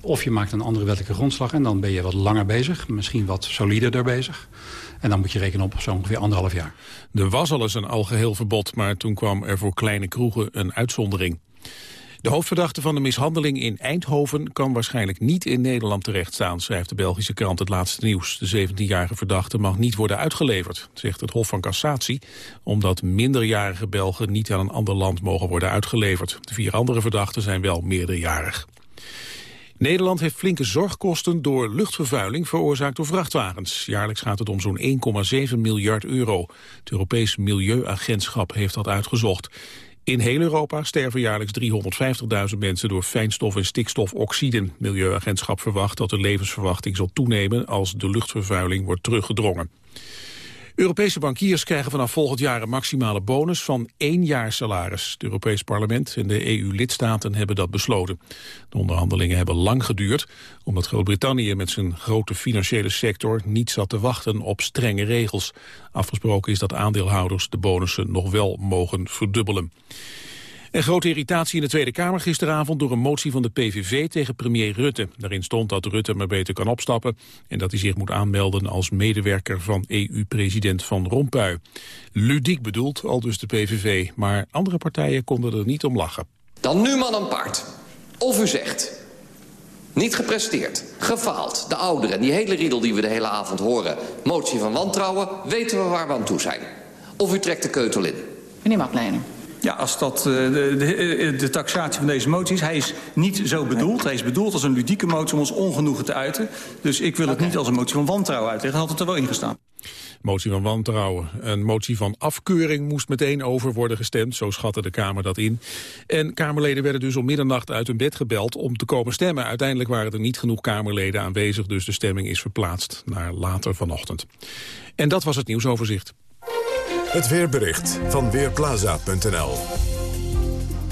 Of je maakt een andere wettelijke grondslag en dan ben je wat langer bezig. Misschien wat solider er bezig. En dan moet je rekenen op zo ongeveer anderhalf jaar. Er was al eens een algeheel verbod, maar toen kwam er voor kleine kroegen een uitzondering. De hoofdverdachte van de mishandeling in Eindhoven kan waarschijnlijk niet in Nederland terechtstaan, schrijft de Belgische krant het laatste nieuws. De 17-jarige verdachte mag niet worden uitgeleverd, zegt het Hof van Cassatie, omdat minderjarige Belgen niet aan een ander land mogen worden uitgeleverd. De vier andere verdachten zijn wel meerderjarig. Nederland heeft flinke zorgkosten door luchtvervuiling veroorzaakt door vrachtwagens. Jaarlijks gaat het om zo'n 1,7 miljard euro. Het Europees Milieuagentschap heeft dat uitgezocht. In heel Europa sterven jaarlijks 350.000 mensen door fijnstof en stikstofoxiden. Milieuagentschap verwacht dat de levensverwachting zal toenemen als de luchtvervuiling wordt teruggedrongen. Europese bankiers krijgen vanaf volgend jaar een maximale bonus van één jaar salaris. Het Europees Parlement en de EU-lidstaten hebben dat besloten. De onderhandelingen hebben lang geduurd, omdat Groot-Brittannië met zijn grote financiële sector niet zat te wachten op strenge regels. Afgesproken is dat aandeelhouders de bonussen nog wel mogen verdubbelen. En grote irritatie in de Tweede Kamer gisteravond door een motie van de PVV tegen premier Rutte. Daarin stond dat Rutte maar beter kan opstappen en dat hij zich moet aanmelden als medewerker van EU-president Van Rompuy. Ludiek bedoeld, al dus de PVV, maar andere partijen konden er niet om lachen. Dan nu man een paard. Of u zegt, niet gepresteerd, gefaald, de ouderen, die hele riedel die we de hele avond horen, motie van wantrouwen, weten we waar we aan toe zijn. Of u trekt de keutel in. Meneer Matlener. Ja, als dat uh, de, de, eh, de, taxatie van deze motie is. Hij is niet zo bedoeld. Hij is bedoeld als een ludieke motie om ons ongenoegen te uiten. Dus ik wil het niet als een motie van wantrouwen uitleggen. Had het er wel in gestaan. Motie van wantrouwen. Een motie van afkeuring moest meteen over worden gestemd. Zo schatte de Kamer dat in. En Kamerleden werden dus om middernacht uit hun bed gebeld om te komen stemmen. Uiteindelijk waren er niet genoeg Kamerleden aanwezig. Dus de stemming is verplaatst naar later vanochtend. En dat was het nieuwsoverzicht. Het weerbericht van Weerplaza.nl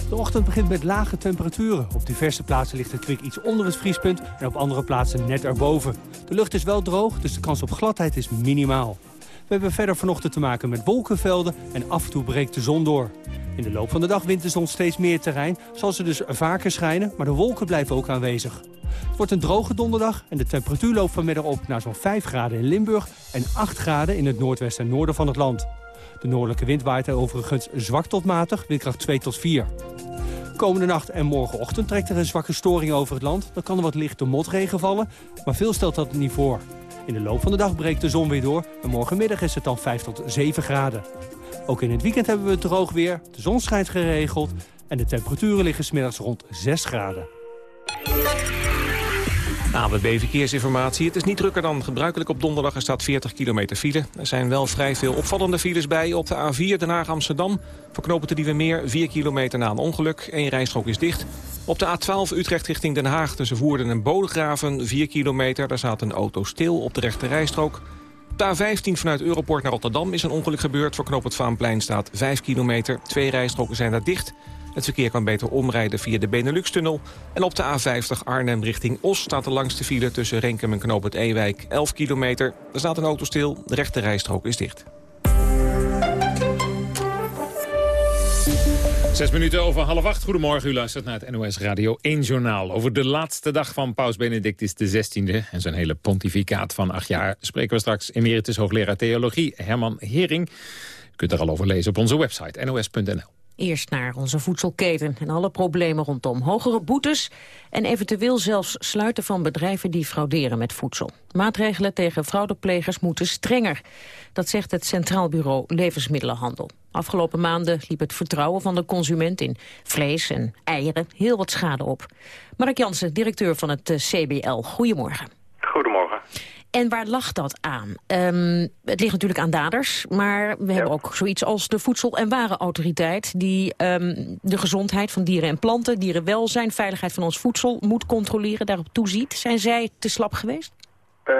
de ochtend begint met lage temperaturen. Op diverse plaatsen ligt het kwik iets onder het vriespunt en op andere plaatsen net erboven. De lucht is wel droog, dus de kans op gladheid is minimaal. We hebben verder vanochtend te maken met wolkenvelden en af en toe breekt de zon door. In de loop van de dag wint de zon steeds meer terrein, zal ze dus vaker schijnen, maar de wolken blijven ook aanwezig. Het wordt een droge donderdag en de temperatuur loopt vanmiddag op naar zo'n 5 graden in Limburg en 8 graden in het noordwesten en noorden van het land. De noordelijke wind waait er overigens zwak tot matig, windkracht 2 tot 4. Komende nacht en morgenochtend trekt er een zwakke storing over het land. Dan kan er wat lichte motregen vallen, maar veel stelt dat niet voor. In de loop van de dag breekt de zon weer door en morgenmiddag is het dan 5 tot 7 graden. Ook in het weekend hebben we droog weer, de zon schijnt geregeld... en de temperaturen liggen smiddags rond 6 graden. AWB Verkeersinformatie. Het is niet drukker dan gebruikelijk op donderdag. Er staat 40 kilometer file. Er zijn wel vrij veel opvallende files bij. Op de A4 Den Haag-Amsterdam verknopen de Nieuwe Meer 4 kilometer na een ongeluk. Eén rijstrook is dicht. Op de A12 Utrecht richting Den Haag tussen Woerden en Bodegraven 4 kilometer. Daar staat een auto stil op de rechte rijstrook. Op de A15 vanuit Europort naar Rotterdam is een ongeluk gebeurd. Voor knoop het Vaanplein staat 5 kilometer. Twee rijstroken zijn daar dicht. Het verkeer kan beter omrijden via de Benelux-tunnel. En op de A50 Arnhem richting Os staat de langste file... tussen Renkum en Knoop het Ewijk 11 kilometer. Er staat een auto stil, de rechte rijstrook is dicht. Zes minuten over half acht. Goedemorgen, u luistert naar het NOS Radio 1 Journaal. Over de laatste dag van Paus Benedictus XVI en zijn hele pontificaat van acht jaar... spreken we straks emeritus hoogleraar theologie Herman Hering. U kunt er al over lezen op onze website nos.nl. Eerst naar onze voedselketen en alle problemen rondom. Hogere boetes en eventueel zelfs sluiten van bedrijven die frauderen met voedsel. Maatregelen tegen fraudeplegers moeten strenger. Dat zegt het Centraal Bureau Levensmiddelenhandel. Afgelopen maanden liep het vertrouwen van de consument in vlees en eieren heel wat schade op. Mark Jansen, directeur van het eh, CBL. Goedemorgen. Goedemorgen. En waar lag dat aan? Um, het ligt natuurlijk aan daders, maar we hebben ook zoiets als de Voedsel- en Warenautoriteit... die um, de gezondheid van dieren en planten, dierenwelzijn, veiligheid van ons voedsel moet controleren, daarop toeziet. Zijn zij te slap geweest? Uh,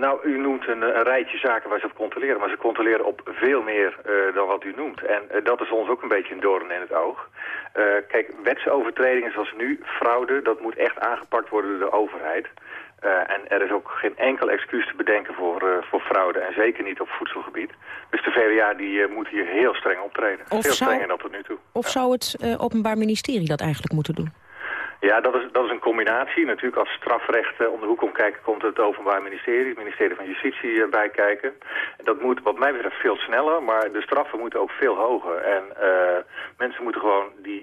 nou, u noemt een, een, rijtje zaken waar ze op controleren, maar ze controleren op veel meer uh, dan wat u noemt. En uh, dat is ons ook een beetje een doorn in het oog. kijk, wetsovertredingen zoals nu, fraude, dat moet echt aangepakt worden door de overheid. Uh, en er is ook geen enkel excuus te bedenken voor, uh, voor fraude en zeker niet op voedselgebied. Dus de VWA die, uh, moet hier heel streng optreden. Of heel zou, strenger dan tot nu toe. Of ja. zou het Openbaar Ministerie dat eigenlijk moeten doen? Ja, dat is, dat is een combinatie. Natuurlijk als strafrecht uh, om de hoek om kijken komt het Openbaar Ministerie, het ministerie van Justitie uh, bij kijken. Dat moet wat mij betreft veel sneller, maar de straffen moeten ook veel hoger. En uh, mensen moeten gewoon die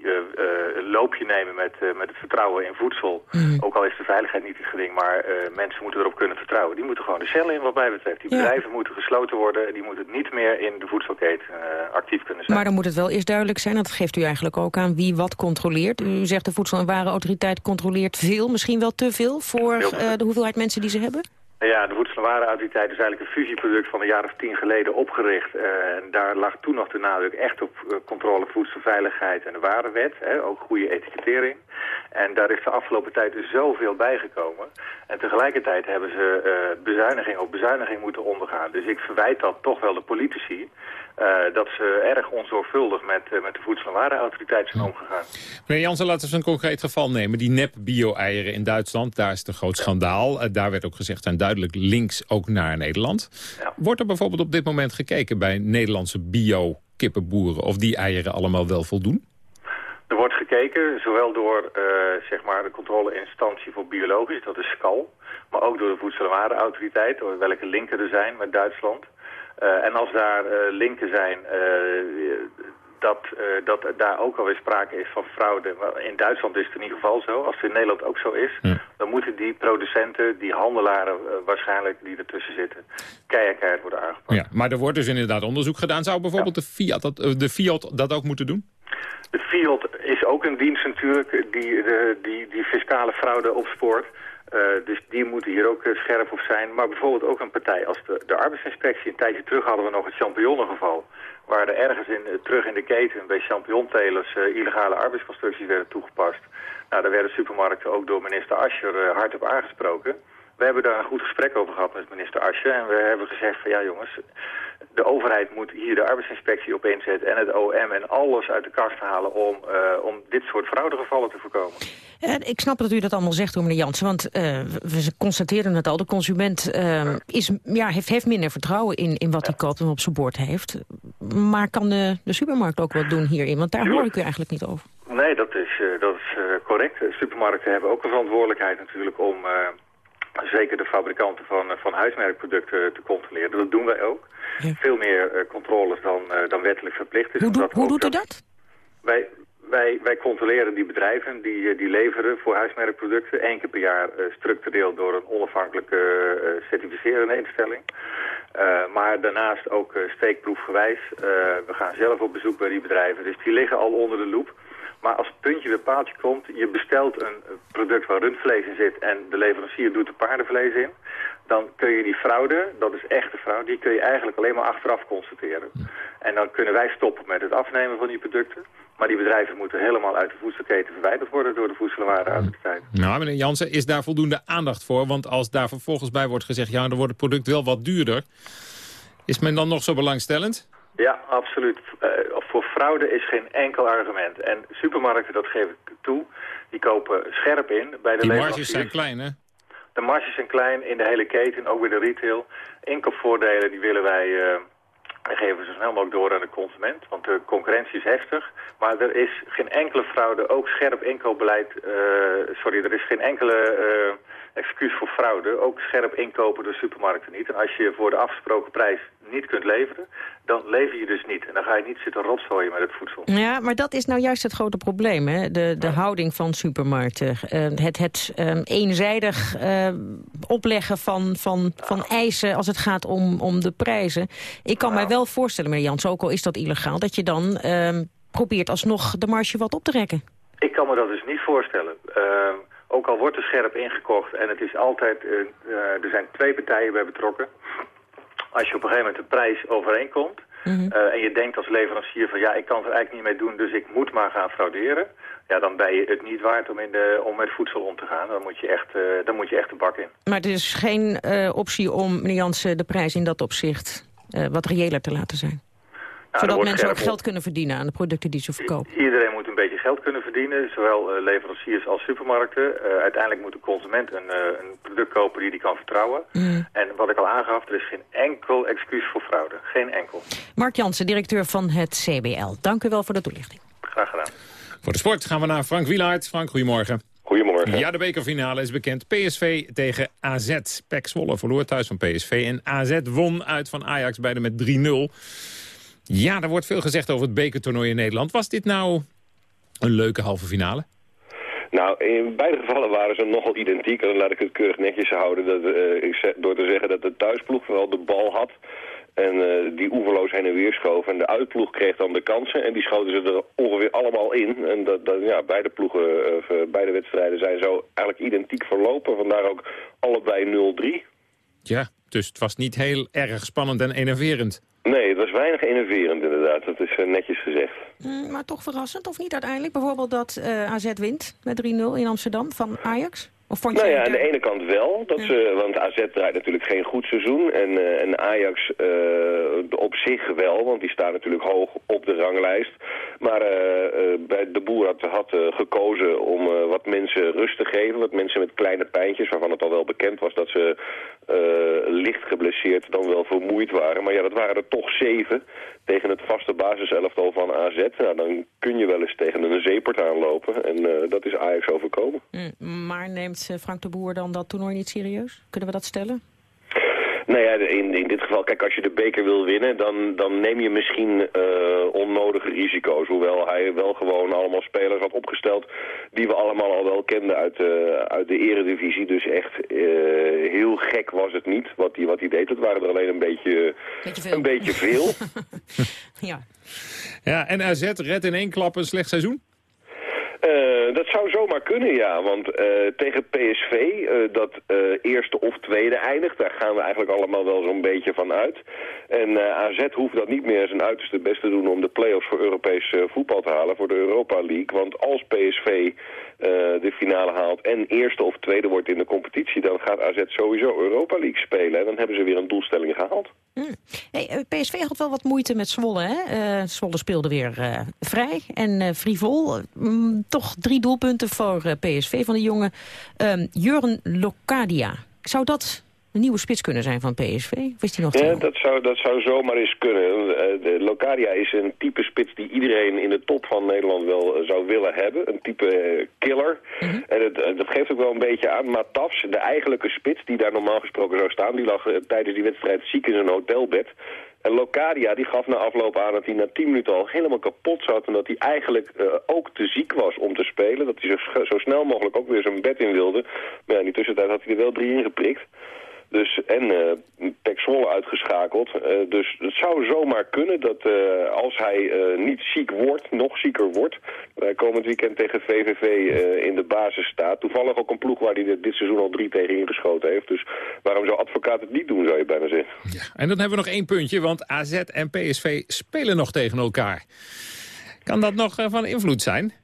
loopje nemen met, met het vertrouwen in voedsel. Mm. Ook al is de veiligheid niet gering, maar mensen moeten erop kunnen vertrouwen. Die moeten gewoon de cellen in wat mij betreft. Die ja. bedrijven moeten gesloten worden en die moeten niet meer in de voedselketen actief kunnen zijn. Maar dan moet het wel eerst duidelijk zijn, dat geeft u eigenlijk ook aan wie wat controleert. U zegt de Voedsel- en Warenautoriteit controleert veel, misschien wel te veel... voor uh, de hoeveelheid mensen die ze hebben? Ja, de Voedsel- en Warenautoriteit is eigenlijk een fusieproduct van een jaar of tien geleden opgericht. Uh, en daar lag toen nog de nadruk echt op uh, controle voedselveiligheid en de warenwet. Hè, ook goede etikettering. En daar is de afgelopen tijd dus zoveel bijgekomen. En tegelijkertijd hebben ze uh, bezuiniging op bezuiniging moeten ondergaan. Dus ik verwijt dat toch wel de politici. Uh, dat ze erg onzorgvuldig met, uh, met de Voedsel- en Warenautoriteit zijn omgegaan. Meneer Jansen, laten we een concreet geval nemen. Die nep-bio-eieren in Duitsland, daar is het een groot schandaal. Uh, daar werd ook gezegd, zijn duidelijk links ook naar Nederland. Ja. Wordt er bijvoorbeeld op dit moment gekeken bij Nederlandse bio-kippenboeren... of die eieren allemaal wel voldoen? Er wordt gekeken, zowel door zeg maar de controleinstantie voor biologisch, dat is SCAL... maar ook door de Voedsel- en Warenautoriteit, door welke linken er zijn met Duitsland... Uh, en als daar uh, linken zijn, dat, dat daar ook alweer sprake is van fraude. In Duitsland is het in ieder geval zo. Als het in Nederland ook zo is, ja. dan moeten die producenten, die handelaren waarschijnlijk die ertussen zitten, keihard worden aangepakt. Ja, maar er wordt dus inderdaad onderzoek gedaan. Zou bijvoorbeeld ja. de, Fiat dat, de Fiat dat ook moeten doen? De Fiat is ook een dienst natuurlijk die de, die, die fiscale fraude opspoort. Uh, dus die moeten hier ook uh, scherp op zijn. Maar bijvoorbeeld ook een partij als de, de arbeidsinspectie. Een tijdje terug hadden we nog het champignonengeval. Waar er ergens in, terug in de keten bij champignontelers illegale arbeidsconstructies werden toegepast. Nou, daar werden supermarkten ook door minister Ascher hard op aangesproken. We hebben daar een goed gesprek over gehad met minister Ascher. En we hebben gezegd van ja jongens, de overheid moet hier de arbeidsinspectie op inzetten en het OM en alles uit de kast halen om, uh, om dit soort fraudegevallen te voorkomen. Uh, ik snap dat u dat allemaal zegt, meneer Jansen, want uh, we constateren het al. De consument is, ja, heeft, heeft minder vertrouwen in, in wat hij koopt en op zijn bord heeft. maar kan de, de supermarkt ook wat doen hierin? Want daar hoor ik u eigenlijk niet over. Nee, dat is, uh, dat is correct. Supermarkten hebben ook een verantwoordelijkheid natuurlijk om zeker de fabrikanten van, van huismerkproducten te controleren. Dat doen wij ook. Ja. Veel meer controles dan, dan wettelijk verplicht is. Hoe, do hoe doet u dat? Wij, wij, wij controleren die bedrijven die, die leveren voor huismerkproducten één keer per jaar structureel door een onafhankelijke certificerende instelling. Uh, maar daarnaast ook steekproefgewijs. Uh, we gaan zelf op bezoek bij die bedrijven. Dus die liggen al onder de loep. Maar als het puntje bij paaltje komt, je bestelt een product waar rundvlees in zit en de leverancier doet er paardenvlees in, dan kun je die fraude, dat is echte fraude, die kun je eigenlijk alleen maar achteraf constateren. En dan kunnen wij stoppen met het afnemen van die producten. Maar die bedrijven moeten helemaal uit de voedselketen verwijderd worden door de Voedsel- en. Nou, meneer Jansen, is daar voldoende aandacht voor? Want als daar vervolgens bij wordt gezegd, ja, dan wordt het product wel wat duurder. Is men dan nog zo belangstellend? Ja, absoluut. Uh, voor fraude is geen enkel argument. En supermarkten, dat geef ik toe, die kopen scherp in bij de Die marges zijn klein, hè? De marges zijn klein in de hele keten, ook bij de retail. Inkoopvoordelen, die willen wij... Uh, en geven ze snel mogelijk door aan de consument, want de concurrentie is heftig. Maar er is geen enkele fraude, ook scherp inkoopbeleid, uh, sorry, er is geen enkele uh, excuus voor fraude. Ook scherp inkopen door supermarkten niet. En als je voor de afgesproken prijs niet kunt leveren, dan lever je dus niet. En dan ga je niet zitten rotzooien met het voedsel. Ja, maar dat is nou juist het grote probleem, hè? De, de houding van supermarkten. Uh, het het um, eenzijdig uh, opleggen van, van, van eisen als het gaat om, om de prijzen. Ik kan mij wel voorstellen, meneer Jans, ook al is dat illegaal... dat je dan uh, probeert alsnog de marge wat op te rekken. Ik kan me dat dus niet voorstellen. Ook al wordt er scherp ingekocht en het is altijd... er zijn twee partijen bij betrokken als je op een gegeven moment de prijs overeenkomt... Mm -hmm. uh, en je denkt als leverancier van ja, ik kan er eigenlijk niet mee doen, dus ik moet maar gaan frauderen. Ja, dan ben je het niet waard om, in de, om met voedsel om te gaan. Dan moet je echt, dan moet je echt de bak in. Maar er is geen optie om, meneer Jansen, de prijs in dat opzicht wat reëler te laten zijn? Nou, Zodat mensen ook geld kunnen verdienen aan de producten die ze verkopen. Iedereen moet een beetje geld kunnen verdienen, zowel uh, leveranciers als supermarkten. Uh, uiteindelijk moet de consument een, uh, een product kopen die hij kan vertrouwen. Mm. En wat ik al aangaf, er is geen enkel excuus voor fraude. Geen enkel. Mark Jansen, directeur van het CBL. Dank u wel voor de toelichting. Graag gedaan. Voor de sport gaan we naar Frank Wielaert. Frank, goedemorgen. Goedemorgen. Ja, de bekerfinale is bekend. PSV tegen AZ. Pek Zwolle verloor thuis van PSV. En AZ won uit van Ajax beide met 3-0. Ja, er wordt veel gezegd over het bekertoernooi in Nederland. Was dit nou een leuke halve finale? Nou, in beide gevallen waren ze nogal identiek. En dan laat ik het keurig netjes houden dat, uh, door te zeggen dat de thuisploeg vooral de bal had. En uh, die oeverloos heen en weer schoof. En de uitploeg kreeg dan de kansen. En die schoten ze er ongeveer allemaal in. En dat, dat, ja, beide ploegen, uh, beide wedstrijden zijn zo eigenlijk identiek verlopen. Vandaar ook allebei 0-3. Ja, dus het was niet heel erg spannend en enerverend. Nee, het was weinig enerverend inderdaad. Dat is uh, netjes gezegd. Mm, maar toch verrassend, of niet uiteindelijk? Bijvoorbeeld dat uh, AZ wint met 3-0 in Amsterdam van Ajax? Of vond je nou ja, aan de ene kant wel. Dat ze, want AZ draait natuurlijk geen goed seizoen. En, uh, en Ajax op zich wel, want die staat natuurlijk hoog op de ranglijst. Maar bij de boer had, had gekozen om wat mensen rust te geven. Wat mensen met kleine pijntjes, waarvan het al wel bekend was dat ze licht geblesseerd dan wel vermoeid waren. Maar ja, dat waren er toch zeven tegen het vaste basiselftal van AZ. Nou, dan kun je wel eens tegen een zeepert aanlopen. En dat is Ajax overkomen. Mm, maar neemt Frank de Boer dan dat toernooi niet serieus? Kunnen we dat stellen? Nou ja, in, in dit geval, kijk, als je de beker wil winnen, dan, dan neem je misschien uh, onnodige risico's. Hoewel hij wel gewoon allemaal spelers had opgesteld die we allemaal al wel kenden uit, uh, uit de eredivisie. Dus echt uh, heel gek was het niet wat hij wat hij deed. Het waren er alleen een beetje, beetje veel. Een beetje veel. ja. ja, en AZ redt in één klap een slecht seizoen? Uh, dat zou zomaar kunnen, ja. Want uh, tegen PSV, uh, dat eerste of tweede eindigt, daar gaan we eigenlijk allemaal wel zo'n beetje van uit. En AZ hoeft dat niet meer zijn uiterste best te doen om de play-offs voor Europees voetbal te halen, voor de Europa League. Want als PSV de finale haalt en eerste of tweede wordt in de competitie, dan gaat AZ sowieso Europa League spelen. En dan hebben ze weer een doelstelling gehaald. Hmm. Hey, PSV had wel wat moeite met Zwolle, hè? Zwolle speelde weer vrij en frivol. Mm, toch drie doelpunten voor PSV van de jongen um, Jurgen Locadia. Zou dat een nieuwe spits kunnen zijn van PSV? Of is die nog Ja, dat zou, dat zou zomaar eens kunnen. Eh, de Locadia is een type spits die iedereen in de top van Nederland wel eh, zou willen hebben. Een type eh, killer. En het, dat geeft ook wel een beetje aan. Maar Tafs, de eigenlijke spits die daar normaal gesproken zou staan... die lag tijdens die wedstrijd ziek in zijn hotelbed. En Locadia die gaf na afloop aan dat hij na 10 minuten al helemaal kapot zat... en dat hij eigenlijk ook te ziek was om te spelen. Dat hij zo, zo snel mogelijk ook weer zijn bed in wilde. Maar ja, in die tussentijd had hij er wel drie in geprikt. Dus, en eh Pek uitgeschakeld. Eh, dus het zou zomaar kunnen dat eh, als hij niet ziek wordt, nog zieker wordt... komend weekend tegen VVV in de basis staat. Toevallig ook een ploeg waar hij dit, seizoen al drie tegen ingeschoten heeft. Dus waarom zou advocaat het niet doen, zou je bijna zeggen. En dan hebben we nog één puntje, want AZ en PSV spelen nog tegen elkaar. Kan dat nog van invloed zijn?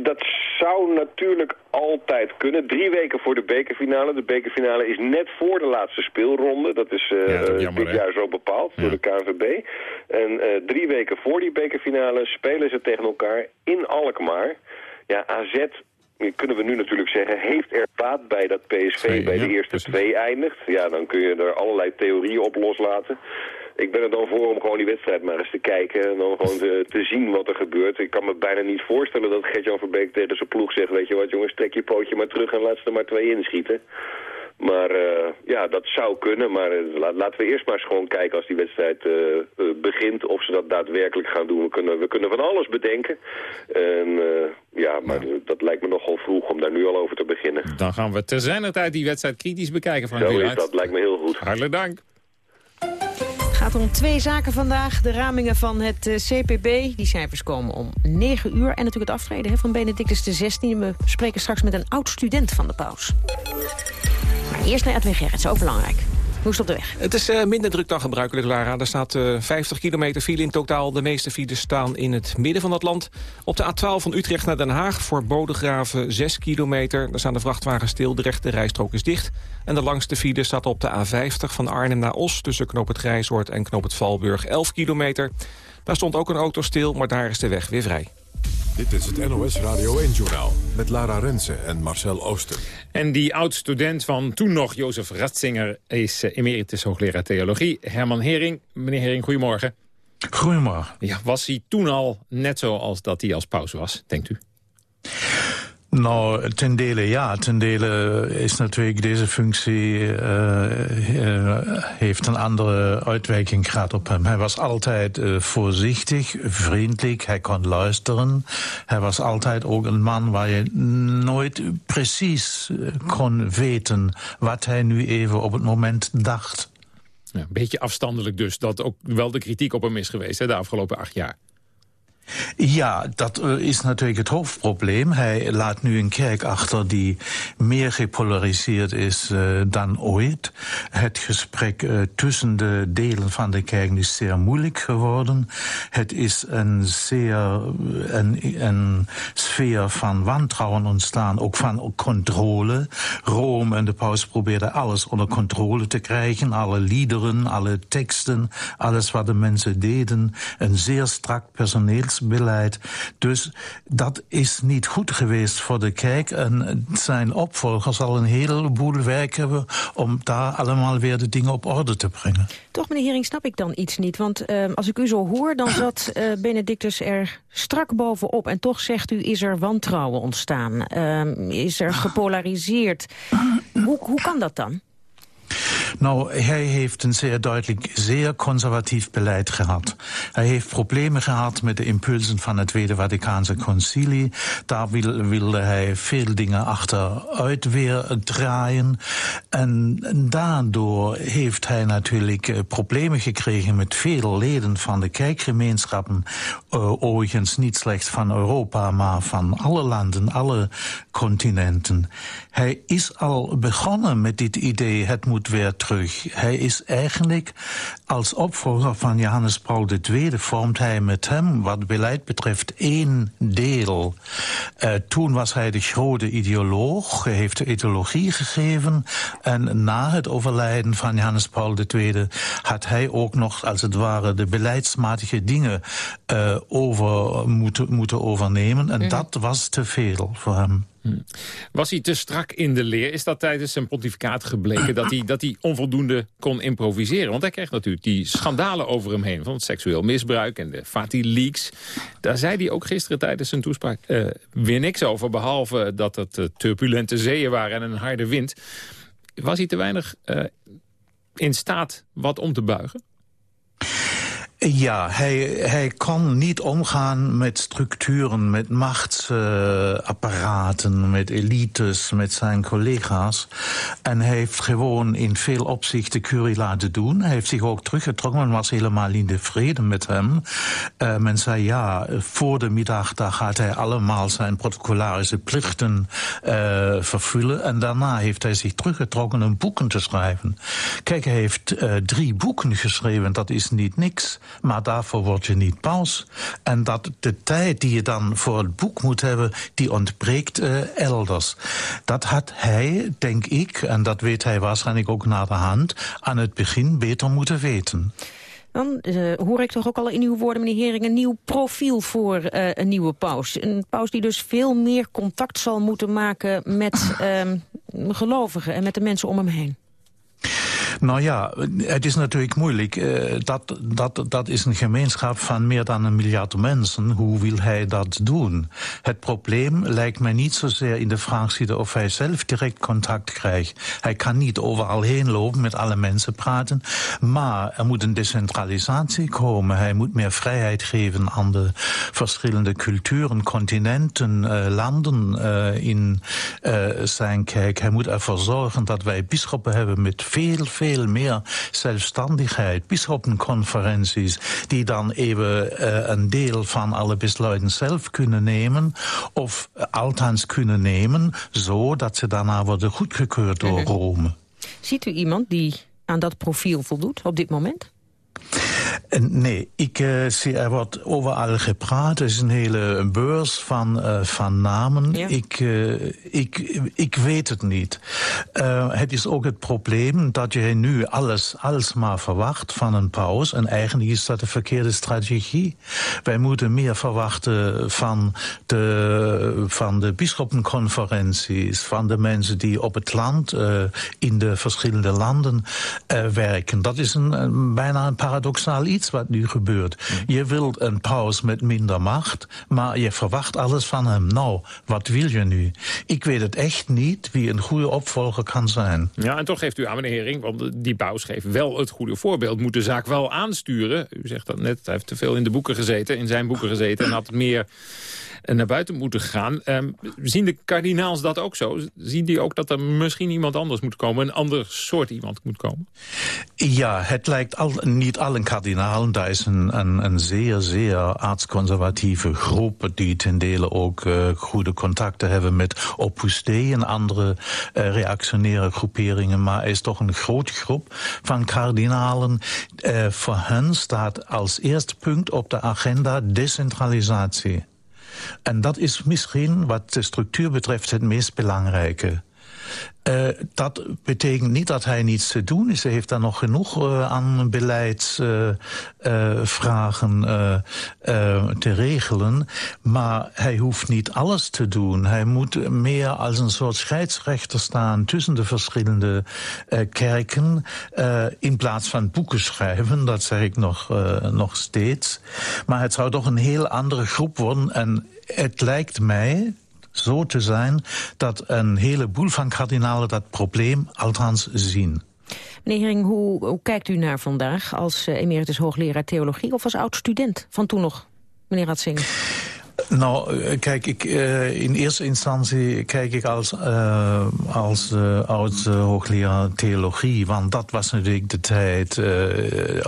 Dat zou natuurlijk altijd kunnen. Drie weken voor de bekerfinale. De bekerfinale is net voor de laatste speelronde. Dat is eh, Ja, dat is ook jammer, dit jaar zo bepaald door de KNVB. En eh, drie weken voor die bekerfinale spelen ze tegen elkaar in Alkmaar. Ja, AZ, eh, kunnen we nu natuurlijk zeggen, heeft er baat bij dat PSV Twee, bij de ja, eerste twee eindigt. Ja, dan kun je er allerlei theorieën op loslaten. Ik ben er dan voor om gewoon die wedstrijd maar eens te kijken en dan gewoon te, te zien wat er gebeurt. Ik kan me bijna niet voorstellen dat Gert-Jan Verbeek tegen zijn ploeg zegt, weet je wat jongens, trek je pootje maar terug en laat ze er maar twee inschieten. Maar eh, ja, dat zou kunnen. Maar eh, la- laten we eerst maar eens gewoon kijken als die wedstrijd eh, begint... of ze dat daadwerkelijk gaan doen. We kunnen, we kunnen van alles bedenken. En ja, maar dat lijkt me nogal vroeg om daar nu al over te beginnen. Dan gaan we ter zijner tijd die wedstrijd kritisch bekijken. Frank Zo is dat, lijkt me heel goed. Hartelijk dank. Gaat om twee zaken vandaag. De ramingen van het eh, CPB. Die cijfers komen om 9 uur. En natuurlijk het aftreden van Benedictus XVI. We spreken straks met een oud-student van de paus. Maar eerst naar Edwin Gerrits, ook belangrijk. Hoe is het op de weg? Het is eh, minder druk dan gebruikelijk, Lara. Er staat eh, 50 kilometer file in totaal. De meeste files staan in het midden van het land. Op de A12 van Utrecht naar Den Haag voor Bodegraven 6 kilometer. Daar staan de vrachtwagens stil, de rechte rijstrook is dicht. En de langste file staat op de A50 van Arnhem naar Os... tussen Knoop het Grijzoord en Knoop het Valburg 11 kilometer. Daar stond ook een auto stil, maar daar is de weg weer vrij. Dit is het NOS Radio 1-journaal met Lara Rensen en Marcel Ooster. En die oud-student van toen nog, Jozef Ratzinger... is eh, emeritus hoogleraar theologie, Herman Hering. Meneer Hering, goedemorgen. Goedemorgen. Ja, was hij toen al net zo als dat hij als paus was, denkt u? Nou, ten dele ja. Ten dele is natuurlijk deze functie eh, eh, heeft een andere uitwerking gehad op hem. Hij was altijd eh, voorzichtig, vriendelijk, hij kon luisteren. Hij was altijd ook een man waar je nooit precies kon weten wat hij nu even op het moment dacht. Ja, een beetje afstandelijk dus, dat ook wel de kritiek op hem is geweest hè, de afgelopen acht jaar. Ja, dat eh, is natuurlijk het hoofdprobleem. Hij laat nu een kerk achter die meer gepolariseerd is uh, dan ooit. Het gesprek uh, tussen de delen van de kerk is zeer moeilijk geworden. Het is een zeer een, een sfeer van wantrouwen ontstaan, ook van controle. Rome en de paus probeerden alles onder controle te krijgen. Alle liederen, alle teksten, alles wat de mensen deden. Een zeer strak personeels beleid. Dus dat is niet goed geweest voor de kerk. En zijn opvolger zal een heleboel werk hebben... om daar allemaal weer de dingen op orde te brengen. Toch, meneer Hering, snap ik dan iets niet. Want uh, als ik u zo hoor, dan zat uh, Benedictus er strak bovenop. En toch zegt u, is er wantrouwen ontstaan? Uh, is er gepolariseerd? hoe, hoe kan dat dan? Nou, hij heeft een zeer duidelijk, zeer conservatief beleid gehad. Hij heeft problemen gehad met de impulsen van het Tweede Vaticaanse Concilie. Daar wil, wilde hij veel dingen achteruit weer draaien. En daardoor heeft hij natuurlijk uh, problemen gekregen met veel leden van de kerkgemeenschappen. Uh, overigens niet slechts van Europa, maar van alle landen, alle continenten. Hij is al begonnen met dit idee, het moet weer terug. Hij is eigenlijk als opvolger van Johannes Paul II vormt hij met hem wat beleid betreft één deel. Uh, toen was hij de grote ideoloog, hij heeft de ideologie gegeven en na het overlijden van Johannes Paul II had hij ook nog als het ware de beleidsmatige dingen uh, over moeten, moeten overnemen en mm. dat was te veel voor hem. Hm. Was hij te strak in de leer? Is dat tijdens zijn pontificaat gebleken dat hij, dat hij onvoldoende kon improviseren? Want hij kreeg natuurlijk die schandalen over hem heen... van het seksueel misbruik en de Fatih Leaks. Daar zei hij ook gisteren tijdens zijn toespraak uh, weer niks over... behalve dat het uh, turbulente zeeën waren en een harde wind. Was hij te weinig uh, in staat wat om te buigen? Ja, hij, hij kon niet omgaan met structuren, met machtsapparaten, met elites, met zijn collega's. En hij heeft gewoon in veel opzichten Curie laten doen. Hij heeft zich ook teruggetrokken, men was helemaal in de vrede met hem. Uh, men zei ja, voor de middag gaat hij allemaal zijn protocolarische plichten uh, vervullen. En daarna heeft hij zich teruggetrokken om boeken te schrijven. Kijk, hij heeft drie boeken geschreven, dat is niet niks. Maar daarvoor word je niet paus. En dat de tijd die je dan voor het boek moet hebben, die ontbreekt uh, elders. Dat had hij, denk ik, en dat weet hij waarschijnlijk ook naar de hand, aan het begin beter moeten weten. Dan uh, hoor ik toch ook al in uw woorden, meneer Hering... een nieuw profiel voor uh, een nieuwe paus. Een paus die dus veel meer contact zal moeten maken met uh, gelovigen... en met de mensen om hem heen. Nou ja, het is natuurlijk moeilijk. Uh, dat, dat, dat is een gemeenschap van meer dan een miljard mensen. Hoe wil hij dat doen? Het probleem lijkt mij niet zozeer in de vraag zitten of hij zelf direct contact krijgt. Hij kan niet overal heen lopen, met alle mensen praten. Maar er moet een decentralisatie komen. Hij moet meer vrijheid geven aan de verschillende culturen, continenten, uh, landen uh, in zijn kijk. Hij moet ervoor zorgen dat wij bisschoppen hebben met veel, veel veel meer zelfstandigheid. Bisschoppenconferenties die dan even uh, een deel van alle besluiten zelf kunnen nemen. Of althans kunnen nemen, zodat ze daarna worden goedgekeurd door -hmm. Rome. Ziet u iemand die aan dat profiel voldoet op dit moment? Nee, ik uh, zie, er wordt overal gepraat. Er is een hele beurs van, uh, van namen. Ja. Ik, uh, ik, ik weet het niet. het is ook het probleem dat je nu alles alsmaar verwacht van een paus. En eigenlijk is dat de verkeerde strategie. Wij moeten meer verwachten van de, van de bisschoppenconferenties, van de mensen die op het land, in de verschillende landen werken. Dat is een, een bijna een paradoxaal iets wat nu gebeurt. Je wilt een paus met minder macht, maar je verwacht alles van hem. Nou, wat wil je nu? Ik weet het echt niet wie een goede opvolger kan zijn. Ja, en toch geeft u aan, meneer Hering, want die paus geeft wel het goede voorbeeld. Moet de zaak wel aansturen. U zegt dat net, hij heeft te veel in de boeken gezeten, in zijn boeken gezeten... en had meer naar buiten moeten gaan. Um, zien de kardinaals dat ook zo? Zien die ook dat er misschien iemand anders moet komen? Een ander soort iemand moet komen? Ja, het lijkt al, niet allen kardinalen. Daar is een, een, zeer, zeer aardsconservatieve groep... die ten dele ook uh, goede contacten hebben met Opus Dei... en andere uh, reactionaire groeperingen. Maar er is toch een grote groep van kardinalen. Voor hen staat als eerste punt op de agenda decentralisatie. En dat is misschien wat de structuur betreft het meest belangrijke. Uh, dat betekent niet dat hij niets te doen is. Hij heeft daar nog genoeg uh, aan beleidsvragen uh, te regelen. Maar hij hoeft niet alles te doen. Hij moet meer als een soort scheidsrechter staan tussen de verschillende kerken. in plaats van boeken schrijven, dat zeg ik nog, nog steeds. Maar het zou toch een heel andere groep worden. En het lijkt mij zo te zijn dat een heleboel van kardinalen dat probleem althans zien. Meneer Hering, hoe, hoe kijkt u naar vandaag als uh, emeritus hoogleraar theologie of als oud-student van toen nog, meneer Ratzing? Nou, eh, kijk, ik, uh, in eerste instantie kijk ik als, uh, als uh, oud hoogleraar theologie. Want dat was natuurlijk de tijd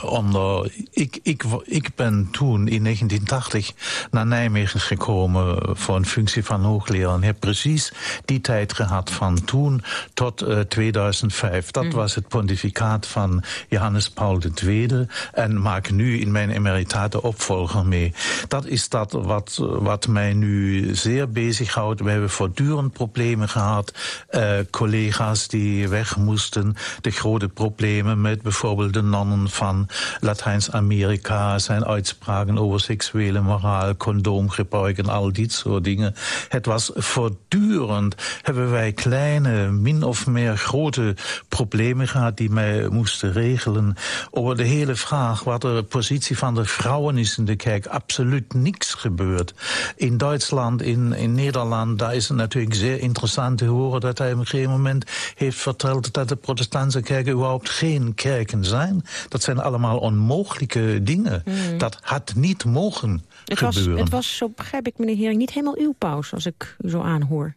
onder... Ik, ik, ik ben toen in 1980 naar Nijmegen gekomen voor een functie van hoogleraar. En heb precies die tijd gehad van toen tot 2005. Dat mm. was het pontificaat van Johannes Paul II. En maak nu in mijn emeritate opvolger mee. Dat is dat wat wat mij nu zeer bezighoudt. We hebben voortdurend problemen gehad. Uh, collega's die weg moesten. De grote problemen met bijvoorbeeld de nonnen van Latijns-Amerika. Zijn uitspraken over seksuele moraal, condoomgebruik en al die soort dingen. Het was voortdurend hebben wij kleine, min of meer grote problemen gehad die mij moesten regelen. Over de hele vraag wat de positie van de vrouwen is in de kerk. Absoluut niks gebeurd. In Duitsland, in, in Nederland, daar is het natuurlijk zeer interessant te horen dat hij op een gegeven moment heeft verteld dat de protestantse kerken überhaupt geen kerken zijn. Dat zijn allemaal onmogelijke dingen. Mm. Dat had niet mogen het gebeuren. Was, het was, zo begrijp ik meneer Hering, niet helemaal uw paus als ik u zo aanhoor.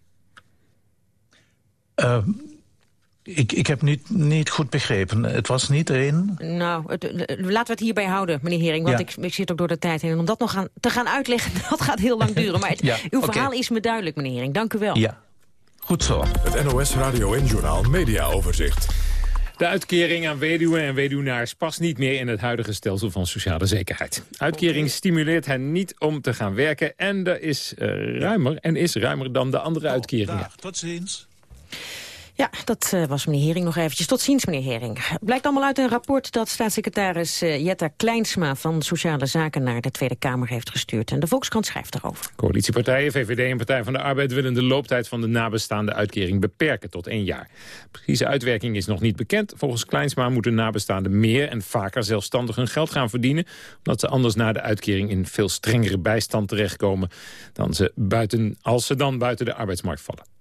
Uh, ik, ik heb niet, niet goed begrepen. Het was niet één... Nou, het, laten we het hierbij houden, meneer Hering. Want ik, ik zit ook door de tijd heen. En om dat nog gaan, te gaan uitleggen, dat gaat heel lang duren. Maar het, uw verhaal is me duidelijk, meneer Hering. Dank u wel. Ja, goed zo. Het NOS Radio en Journaal Media Overzicht. De uitkering aan weduwen en weduwnaars past niet meer in het huidige stelsel van sociale zekerheid. Uitkering stimuleert hen niet om te gaan werken en er is uh, ruimer en is ruimer dan de andere uitkeringen. Dag, tot ziens. Ja, dat uh, was meneer Hering nog eventjes. Tot ziens, meneer Hering. Blijkt allemaal uit een rapport dat staatssecretaris uh, Jetta Kleinsma... van Sociale Zaken naar de Tweede Kamer heeft gestuurd. En de Volkskrant schrijft daarover. Coalitiepartijen, VVD en Partij van de Arbeid... willen de looptijd van de nabestaande uitkering beperken tot één jaar. Precieze uitwerking is nog niet bekend. Volgens Kleinsma moeten nabestaanden meer en vaker zelfstandig hun geld gaan verdienen... omdat ze anders na de uitkering in veel strengere bijstand terechtkomen... dan ze buiten, als ze dan buiten de arbeidsmarkt vallen.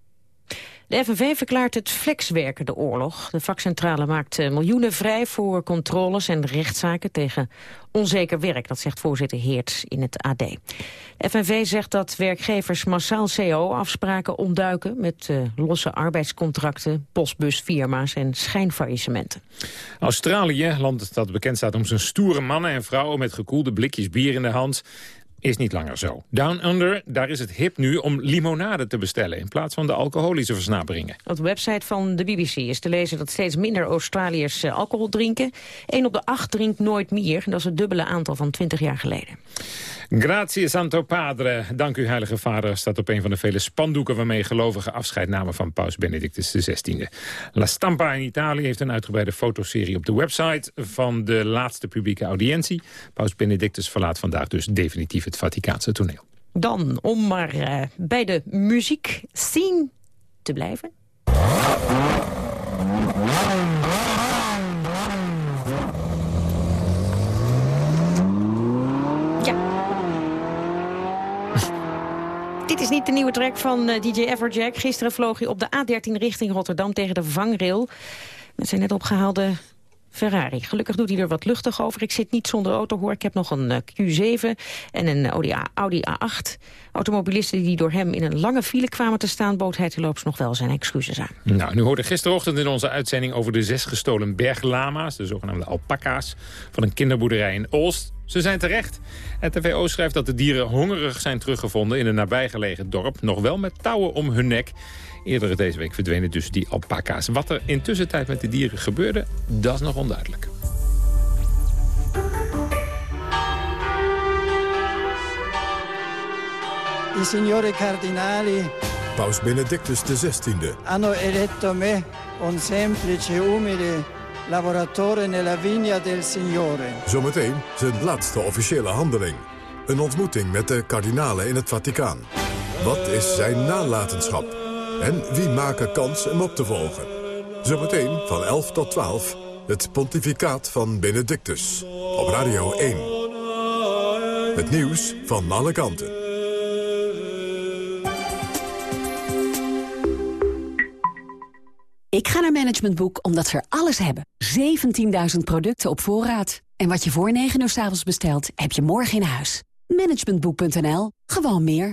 De FNV verklaart het flexwerken de oorlog. De vakcentrale maakt eh, miljoenen vrij voor controles en rechtszaken tegen onzeker werk. Dat zegt voorzitter Heerts in het AD. De FNV zegt dat werkgevers massaal CO-afspraken ontduiken... met uh, losse arbeidscontracten, postbusfirma's en schijnfaillissementen. Australië, land dat bekend staat om zijn stoere mannen en vrouwen... met gekoelde blikjes bier in de hand is niet langer zo. Down Under, daar is het hip nu om limonade te bestellen... in plaats van de alcoholische versnaperingen. Op de website van de BBC is te lezen dat steeds minder Australiërs eh, alcohol drinken. Eén op de acht drinkt nooit meer. Dat is het dubbele aantal van 20 jaar geleden. Grazie Santo Padre. Dank u Heilige Vader staat op een van de vele spandoeken... waarmee gelovigen afscheid namen van paus Benedictus XVI. La Stampa in Italië heeft een uitgebreide fotoserie op de website... van de laatste publieke audiëntie. Paus Benedictus verlaat vandaag dus definitief het Vaticaanse toneel. Dan, om maar uh, bij de muziek scene te blijven. Dit is niet de nieuwe track van uh, DJ Everjack. Gisteren vloog hij op de A13 richting Rotterdam tegen de vangrail. Met zijn net opgehaalde Ferrari. Gelukkig doet hij er wat luchtig over. Ik zit niet zonder auto hoor. Ik heb nog een eh, Q7 en een Audi, A, Audi A8. Automobilisten die door hem in een lange file kwamen te staan... bood hij terloops nog wel zijn excuses aan. Nou, nu hoorde gisterochtend in onze uitzending over de zes gestolen berglama's... de zogenaamde alpaca's, van een kinderboerderij in Oost. Ze zijn terecht. Het TVO schrijft dat de dieren hongerig zijn teruggevonden... in een nabijgelegen dorp, nog wel met touwen om hun nek. Eerder deze week verdwenen dus die alpaca's. Wat er intussen tijd met de dieren gebeurde, dat is nog onduidelijk. I signori cardinali Paus Benedictus XVI hanno eletto me, un semplice, umile lavoratore nella vigna del Signore. Zometeen zijn laatste officiële handeling. Een ontmoeting met de kardinalen in het Vaticaan. Wat is zijn nalatenschap? En wie maken kans hem op te volgen? Zometeen van 11 tot 12 het pontificaat van Benedictus. Op Radio 1. Het nieuws van alle kanten. Ik ga naar Management Boek omdat ze er alles hebben. 17.000 producten op voorraad. En wat je voor 9 uur s avonds bestelt, heb je morgen in huis. Managementboek.nl. Gewoon meer.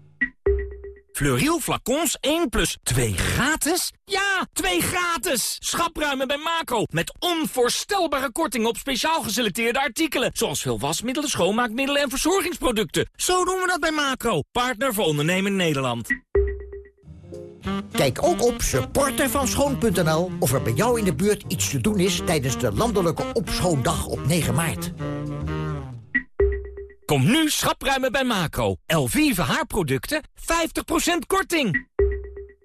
Fleuriel flacons 1 plus 2 gratis? Ja, 2 gratis! Schapruimen bij Macro. Met onvoorstelbare korting op speciaal geselecteerde artikelen. Zoals veel wasmiddelen, schoonmaakmiddelen en verzorgingsproducten. Zo doen we dat bij Macro. Partner voor ondernemen Nederland. Kijk ook op supportervanschoon.nl of er bij jou in de buurt iets te doen is... tijdens de landelijke opschoondag op 9 maart. Kom nu schapruimen bij Macro. Elvive haarproducten, 50% korting.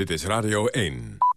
Dit is Radio 1.